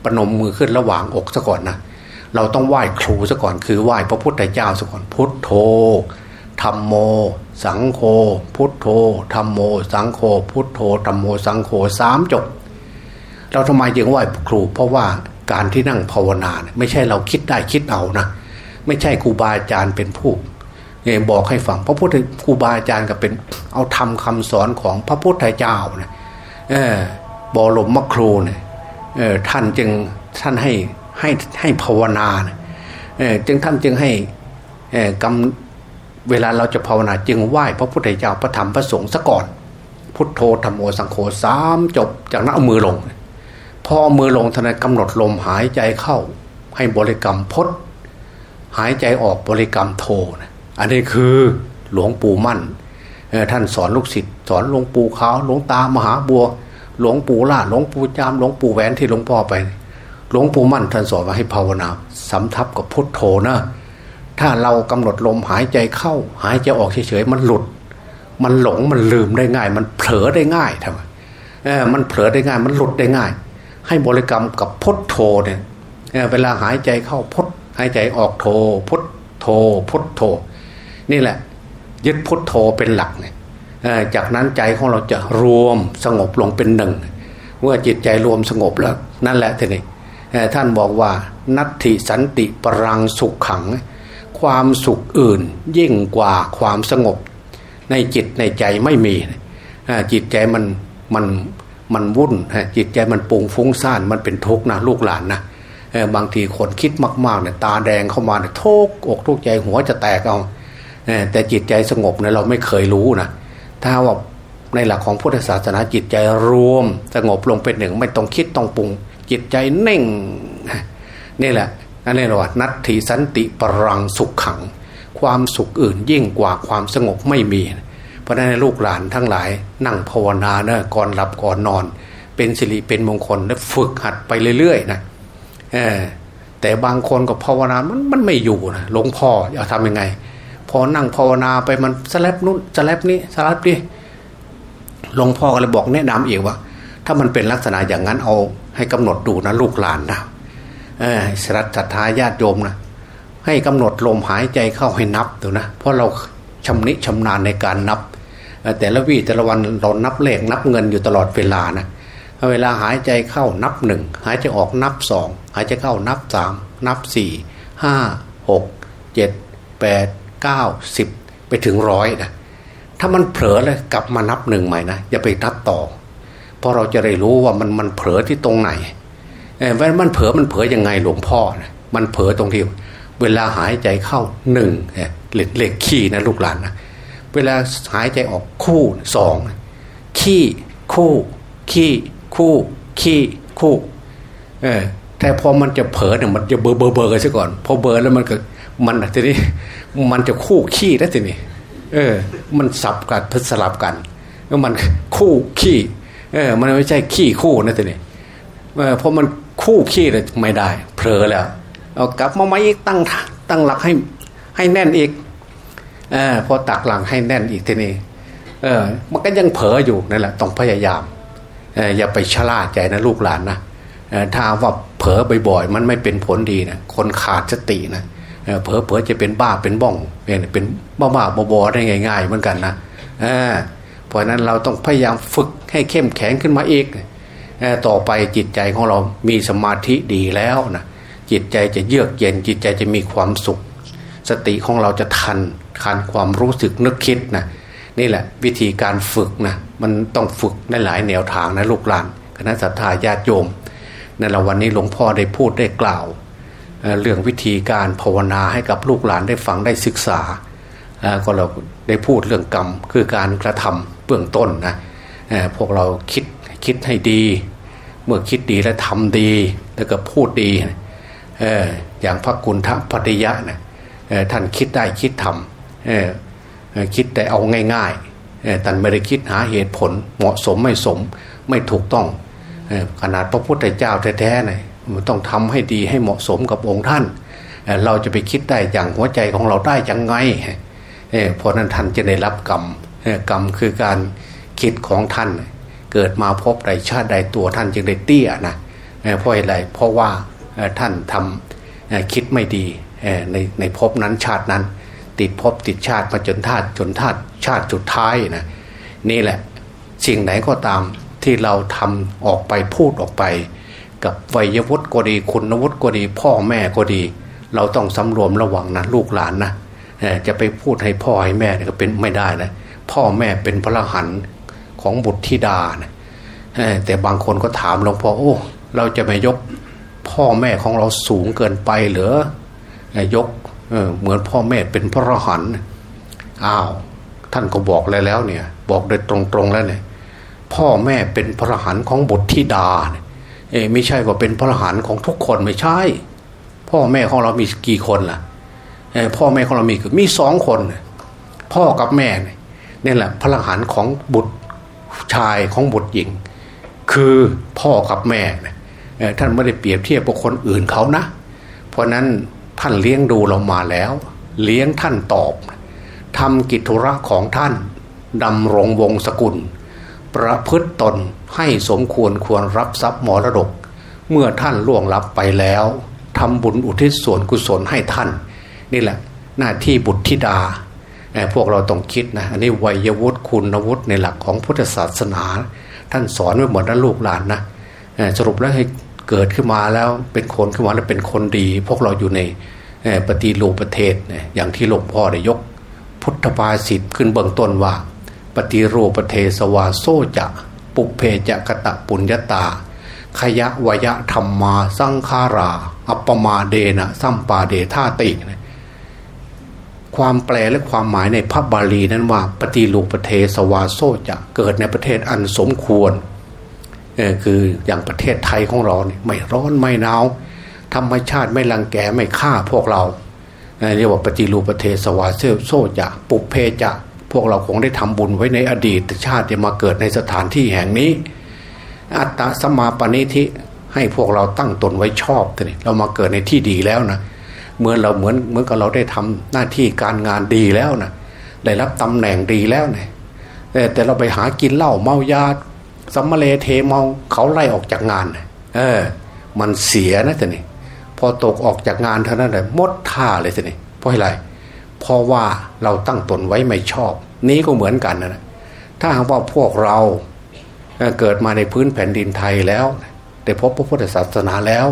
ปนมมือขึ้นระหว่างอกซะก่อนนะเราต้องไหว้ครูซะก่อนคือไหว้พระพุทธเจ้าซะก่อนพุทโธ ธรรมโม สังโฆพุทโธธรรมโม สังโฆพุทโธธรรมโม สังโฆสามจบ เราทำไมจึงไหว้ครูเพราะว่าการที่นั่งภาวนาไม่ใช่เราคิดได้คิดเอานะ ไม่ใช่ครูบาอาจารย์เป็นผู้เนี่ยบอกให้ฟังพระพุทธครูบาอาจารย์ก็เป็นเอาทำคำสอนของพระพุทธเจ้านะเออบอลมมะครูเนี่ยเออท่านจึงท่านให้ให้ให้ภาวนาเออจึงท่านจึงให้เออกำ เวลาเราจะภาวนาจึงไหว้พระพุทธเจ้าพระธรรมพระสงฆ์ซะก่อน พุทโธธรรมโอสังโฆสามจบจากนั้นเอามือลง พอเอามือลงท่านกำหนดลมหายใจเข้า ให้บริกรรมพดหายใจออกบริกรรมโทนะอันนี้คือหลวงปู่มั่นท่านสอนลูกศิษย์สอนหลวงปู่ขาวหลวงตามหาบัว หลวงปู่ล่าหลวงปู่จามหลวงปู่แหวนที่หลวงพ่อไป หลวงปู่มั่นท่านสอนมาให้ภาวนาสำทับกับพุทโธนะ ถ้าเรากำหนดลมหายใจเข้า หายใจออกเฉยๆมันหลุด มันหลงมันลืมได้ง่าย มันเผลอได้ง่ายทำไมเออมันเผลอได้ง่าย มันหลุดได้ง่าย ให้บริกรรมกับพุทโธเนี่ยเวลาหายใจเข้าพุทหายใจออกโธพุทโธพุทโธนี่แหละ ยึดพุทโธเป็นหลักเนี่ยจากนั้นใจของเราจะรวมสงบลงเป็นหนึ่งเมื่อจิตใจรวมสงบแล้ว นั่นแหละทีนี้ท่านบอกว่า นัตถิสันติปรังสุขขัง ความสุขอื่นยิ่งกว่าความสงบ ในจิตในใจไม่มีจิตใจมันมันมันวุ่นจิตใจมันปุงฟุ้งซ่านมันเป็นทุกข์นะลูกหลานนะบางทีคนคิดมากๆเนี่ยตาแดงเข้ามาเนี่ยทุกอกทุกใจหัวจะแตกเอาแต่จิตใจสงบเนี่ยเราไม่เคยรู้นะถ้าว่าในหลักของพุทธศาสนาจิตใจรวม สงบลงเป็นหนึ่งไม่ต้องคิดต้องปรุง จิตใจเน่งนี่แหละ นั่นเรียกว่านัตถิสันติปรังสุขขัง ความสุขอื่นยิ่งกว่าความสงบไม่มี เพราะนั้นลูกหลานทั้งหลายนั่งภาวนาเนะก่อนหลับก่อนนอน เป็นสิริเป็นมงคลและฝึกหัดไปเรื่อยๆนะแต่บางคนก็ภาวนามันมันไม่อยู่นะหลวงพ่อจะทำยังไง พอนั่งภาวนาไปมันสลับนู้นสลับนี้สลับนี้หลวงพ่อก็เลยบอกแนะนำอีกว่า ถ้ามันเป็นลักษณะอย่างนั้นเอาให้กำหนดดูนะลูกหลานนะ เออสรัทธาญาติโยมนะให้กำหนดลมหายใจเข้าให้นับดูนะ เพราะเราชำนิชำนาญในการนับ แต่ละวี่แต่ละวันเรานับเลขนับเงินอยู่ตลอดเวลานะเวลาหายใจเข้านับหนึ่งหายใจออกนับสองหายใจเข้านับสามนับสี่ห้าหกเจ็ดแปดเก้าสิบไปถึงร้อยนะถ้ามันเผลอเลยกลับมานับหนึ่งใหม่นะอย่าไปนับต่อ เพราะเราจะได้รู้ว่ามันมันเผลอที่ตรงไหน เออว่ามันเผลอมันเผลอยังไงหลวงพ่อนะมันเผลอตรงที่เวลาหายใจเข้าหนึ่งเหล็กเหล็กขี้นะลูกหลานนะเวลาหายใจออกคู่สองขี้คู่ขี้คู่ขี้คู่เออแต่พอมันจะเผลอเนี่ยมันจะเบอร์เบอร์เบอร์กันซะก่อน พอเบอร์แล้วมันก็มันทีนี้มันจะคู่ขี้แล้วทีนี้เออ มันสับกันพัสลับกันแล้วมันคู่ขี้เออ มันไม่ใช่ขี้คู่นะทีนี้เออพอมัน คู่ขี้เลยไม่ได้เผลอแล้วเอากลับมาใหม่อีกตั้งตั้งหลักให้ให้แน่นอีกอพอตักหลังให้แน่นอีกทีนี้เออ มันก็ยังเผลออยู่นั่นแหละต้องพยายามอย่าไปชล่าใจนะลูกหลานนะถ้าว่าเผลอบ่อยๆมันไม่เป็นผลดีนะคนขาดสตินะเผลอเผลอจะเป็นบ้าเป็นบ้องเป็นบ้าบ้าบอๆได้ง่าย ๆ เหมือนกันนะเพราะนั้นเราต้องพยายามฝึกให้เข้มแข็งขึ้นมาอีก ต่อไปจิตใจของเรามีสมาธิดีแล้วนะจิตใจจะเยือกเย็น จิตใจจะมีความสุข สติของเราจะทันทันความรู้สึกนึกคิดนะนี่แหละวิธีการฝึกนะมันต้องฝึกในหลายแนวทางนะลูกหลานคณะสัตยาญาติโยมในเราวันนี้หลวงพ่อได้พูดได้กล่าว เรื่องวิธีการภาวนาให้กับลูกหลานได้ฟังได้ศึกษาก็เราได้พูดเรื่องกรรมคือการกระทำเบื้องต้นนะพวกเราคิด คิดให้ดี เมื่อคิดดีและทำดี แล้วก็พูดดีอย่างพระกุณฑปฏิยะนะท่านคิดได้คิดทำคิดแต่เอาง่ายๆท่านไม่ได้คิดหาเหตุผล เหมาะสมไม่สมไม่ถูกต้องขนาดพระพุทธเจ้าแท้ๆเนี่ยมันต้องทำให้ดีให้เหมาะสมกับองค์ท่าน เราจะไปคิดได้อย่างหัวใจของเราได้ยังไงเพราะนั้นท่านจะได้รับกรรมกรรมคือการคิดของท่าน เกิดมาพบใดชาติใดตัวท่านจึงได้เตี้ยนะเพราะอะไรเพราะว่าท่านทำคิดไม่ดีในในภพนั้นชาตินั้น ติดภพติดชาติมาจนธาตุจนธาตุชาติจุดท้ายนะนี่แหละสิ่งไหนก็ตามที่เราทำออกไปพูดออกไป กับวัยวุฒิก็ดีคุณวุฒิก็ดี พ่อแม่ก็ดี เราต้องสำรวมระวังนะลูกหลานนะจะไปพูดให้พ่อให้แม่ก็เป็นไม่ได้นะพ่อแม่เป็นพระหัน ของบุตรธิดานะแต่บางคนก็ถามหลวงพ่อโอ้ เราจะไม่ยกพ่อแม่ของเราสูงเกินไปหรือยกเหมือนพ่อแม่เป็นพระหันอ้าว ท่านก็บอกแล้วแล้วเนี่ย บอกโดยตรงๆแล้วเนี่ย พ่อแม่เป็นพระหันของบุตรธิดาเอไม่ใช่ว่าเป็นพระหันของทุกคนไม่ใช่ พ่อแม่ของเรามีกี่คนล่ะพ่อแม่ของเรามีมีสองคน พ่อกับแม่นี่แหละพระหันของบุตร ชายของบุตรหญิง คือพ่อกับแม่ท่านไม่ได้เปรียบเทียบกับคนอื่นเขานะ เพราะนั้นท่านเลี้ยงดูเรามาแล้ว เลี้ยงท่านตอบทำกิจธุระของท่านดำรงวงศกุล ประพฤตตนให้สมควรควรรับทรัพย์มรดก เมื่อท่านล่วงลับไปแล้วทำบุญอุทิศส่วนกุศลให้ท่าน นี่แหละ หน้าที่บุตรธิดา พวกเราต้องคิดนะอันนี้วัยวุฒิคุณวุฒิในหลักของพุทธศาสนา ท่านสอนไว้หมดนั้นลูกหลานนะสรุปแล้วให้เกิดขึ้นมาแล้วเป็นคนขึ้นมาแล้วเป็นคนดี พวกเราอยู่ในปฏิรูปประเทศอย่างที่หลวงพ่อได้ยก พุทธภาษิตขึ้นเบื้องต้นว่า ปฏิรูปประเทศวาโซจะปุเพจะกะตะปุญญาตา ขยะวยะธรรมมา สังขารา อัปปมาเดนะสัมปาเดธาติ ความแปลและความหมายในพระบาลีนั้นว่าปฏิรูปประเทศวาโซจะเกิดในประเทศอันสมควรคืออย่างประเทศไทยของเราเนี่ยไม่ร้อนไม่หนาวธรรมชาติไม่รังแกไม่ฆ่าพวกเราเรียกว่าปฏิรูปประเทศวาเซโซจะปุเพจะ พวกเราคงได้ทำบุญไว้ในอดีตชาติจะมาเกิดในสถานที่แห่งนี้ อัตตสมาปณิธิให้พวกเราตั้งตนไว้ชอบนี่เรามาเกิดในที่ดีแล้วนะ เมื่อเราเหมือนเหมือนกับเราได้ทำหน้าที่การงานดีแล้วนะได้รับตำแหน่งดีแล้วเนะแต่เราไปหากินเหล้าเมายาสัมมาเลเทเมาเขาไล่ออกจากงานเออ มันเสียนะท่นี่พอตกออกจากงานเท่านั้นเลยมดท่าเลยท่นี่เพราะอะไรเพราะว่าเราตั้งตนไว้ไม่ชอบ นี้ก็เหมือนกันนะถ้าหากว่าพวกเราเกิดมาในพื้นแผ่นดินไทยแล้วได้พบพระพุทธศาสนาแล้ว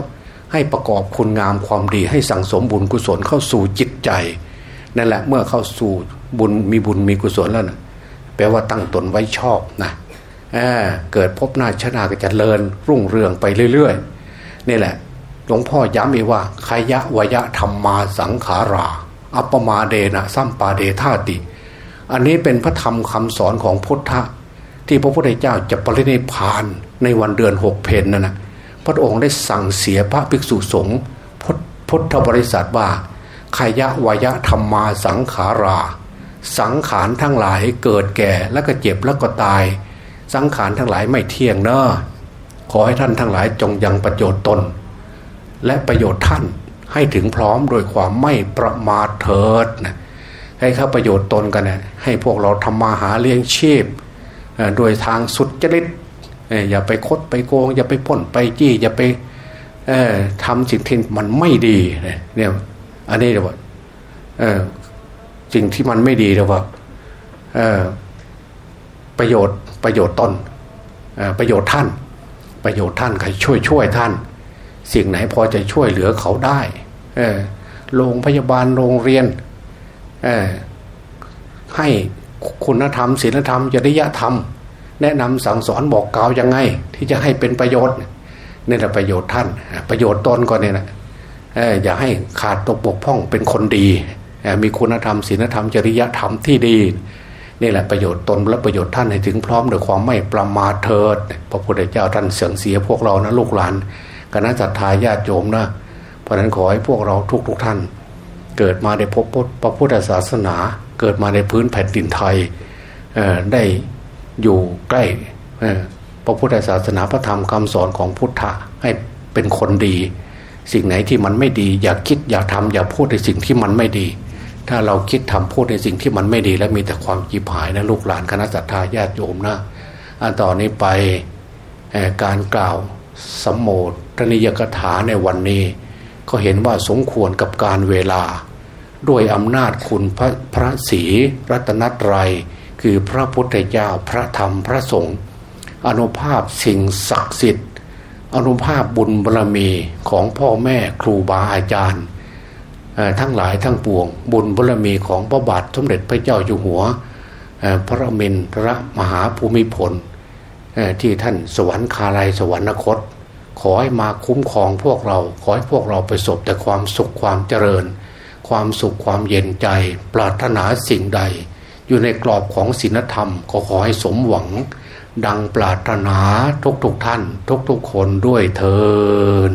ให้ประกอบคุณงามความดีให้สั่งสมบุญกุศลเข้าสู่จิตใจนั่นแหละเมื่อเข้าสู่บุญมีบุญมีกุศลแล้วนะแปลว่าตั้งตนไว้ชอบนะเกิดพบหน้าชนะก็จะเลินรุ่งเรืองไปเรื่อยๆนี่แหละหลวงพ่อย้ำอีกว่าขยะวยะธรรมมาสังขารา อัปมาเดนะสัมปาเดธาติ อันนี้เป็นพระธรรมคำสอนของพุทธะที่พระพุทธเจ้าจะปรินิพานในวันเดือนหกเพนนั่นนะ พระองค์ได้สั่งเสียพระภิกษุสงฆ์พุทธบริษัทว่าขยะวยะธรรมมาสังขารา สังขารทั้งหลายเกิดแก่แล้วก็เจ็บแล้วก็ตาย สังขารทั้งหลายไม่เที่ยงเนอะขอให้ท่านทั้งหลายจงยังประโยชน์ตน และประโยชน์ท่านให้ถึงพร้อมโดยความไม่ประมาทเถิดนะให้เข้าประโยชน์ตนกันนะให้พวกเราทำมาหาเลี้ยงชีพโดยทางสุดจริต อย่าไปคดไปโกง อย่าไปพ่นไปจี้อย่าไปทำสิ่งที่มันไม่ดีเนี่ยอันนี้เรียกว่าสิ่งที่มันไม่ดีเรียกว่าประโยชน์ประโยชน์ตนประโยชน์ท่าน ประโยชน์ท่านใครช่วยช่วยท่าน สิ่งไหนพอจะช่วยเหลือเขาได้โรงพยาบาลโรงเรียนให้คุณธรรมศีลธรรมจริยธรรม แนะนำสั่งสอนบอกกล่าวยังไง ที่จะให้เป็นประโยชน์นี่แหละประโยชน์ท่าน ประโยชน์ตนก่อนเนี่ยนะอย่าให้ขาดตกบกพร่องเป็นคนดี มีคุณธรรมศีลธรรมจริยธรรมที่ดีนี่แหละประโยชน์ตนและประโยชน์ท่านให้ถึงพร้อมด้วยความไม่ประมาทเถิดพระพุทธเจ้าท่านเสื่องเสียพวกเรานะลูกหลานคณะจัตตาญาติโยมนะเพราะนั้นขอให้พวกเราทุกทุกท่าน เกิดมาในพบพระพุทธศาสนา เกิดมาในพื้นแผ่นดินไทยได้ อยู่ใกล้พระพุทธศาสนาพระธรรมคำสอนของพุทธะให้เป็นคนดี สิ่งไหนที่มันไม่ดี อย่าคิดอย่าทำอย่าพูดในสิ่งที่มันไม่ดี ถ้าเราคิดทำพูดในสิ่งที่มันไม่ดี แล้วมีแต่ความจีบหายนะลูกหลานคณะสัตยาญาติโยมนะอันต่อนนี้ไปการกล่าวสัมโมทนิยกถาในวันนี้ ก็เห็นว่าสมควรกับการเวลา ด้วยอำนาจคุณพระพระศรีรัตนตรัย คือพระพุทธเจ้าพระธรรมพระสงฆ์อนุภาพสิ่งศักดิ์สิทธิ์ อนุภาพบุญบารมีของพ่อแม่ครูบาอาจารย์ ทั้งหลายทั้งปวง บุญบารมีของพระบาทสมเด็จพระเจ้าอยู่หัว พระมินทรมหาภูมิพลที่ท่านสวรรคาลัยสวรรคต ขอให้มาคุ้มครองพวกเรา ขอให้พวกเราไปสบแต่ความสุขความเจริญ ความสุขความเย็นใจ ปรารถนาสิ่งใด อยู่ในกรอบของศีลธรรมก็ขอให้สมหวัง ดังปรารถนาทุกๆทท่าน ทุกๆคนด้วยเทอ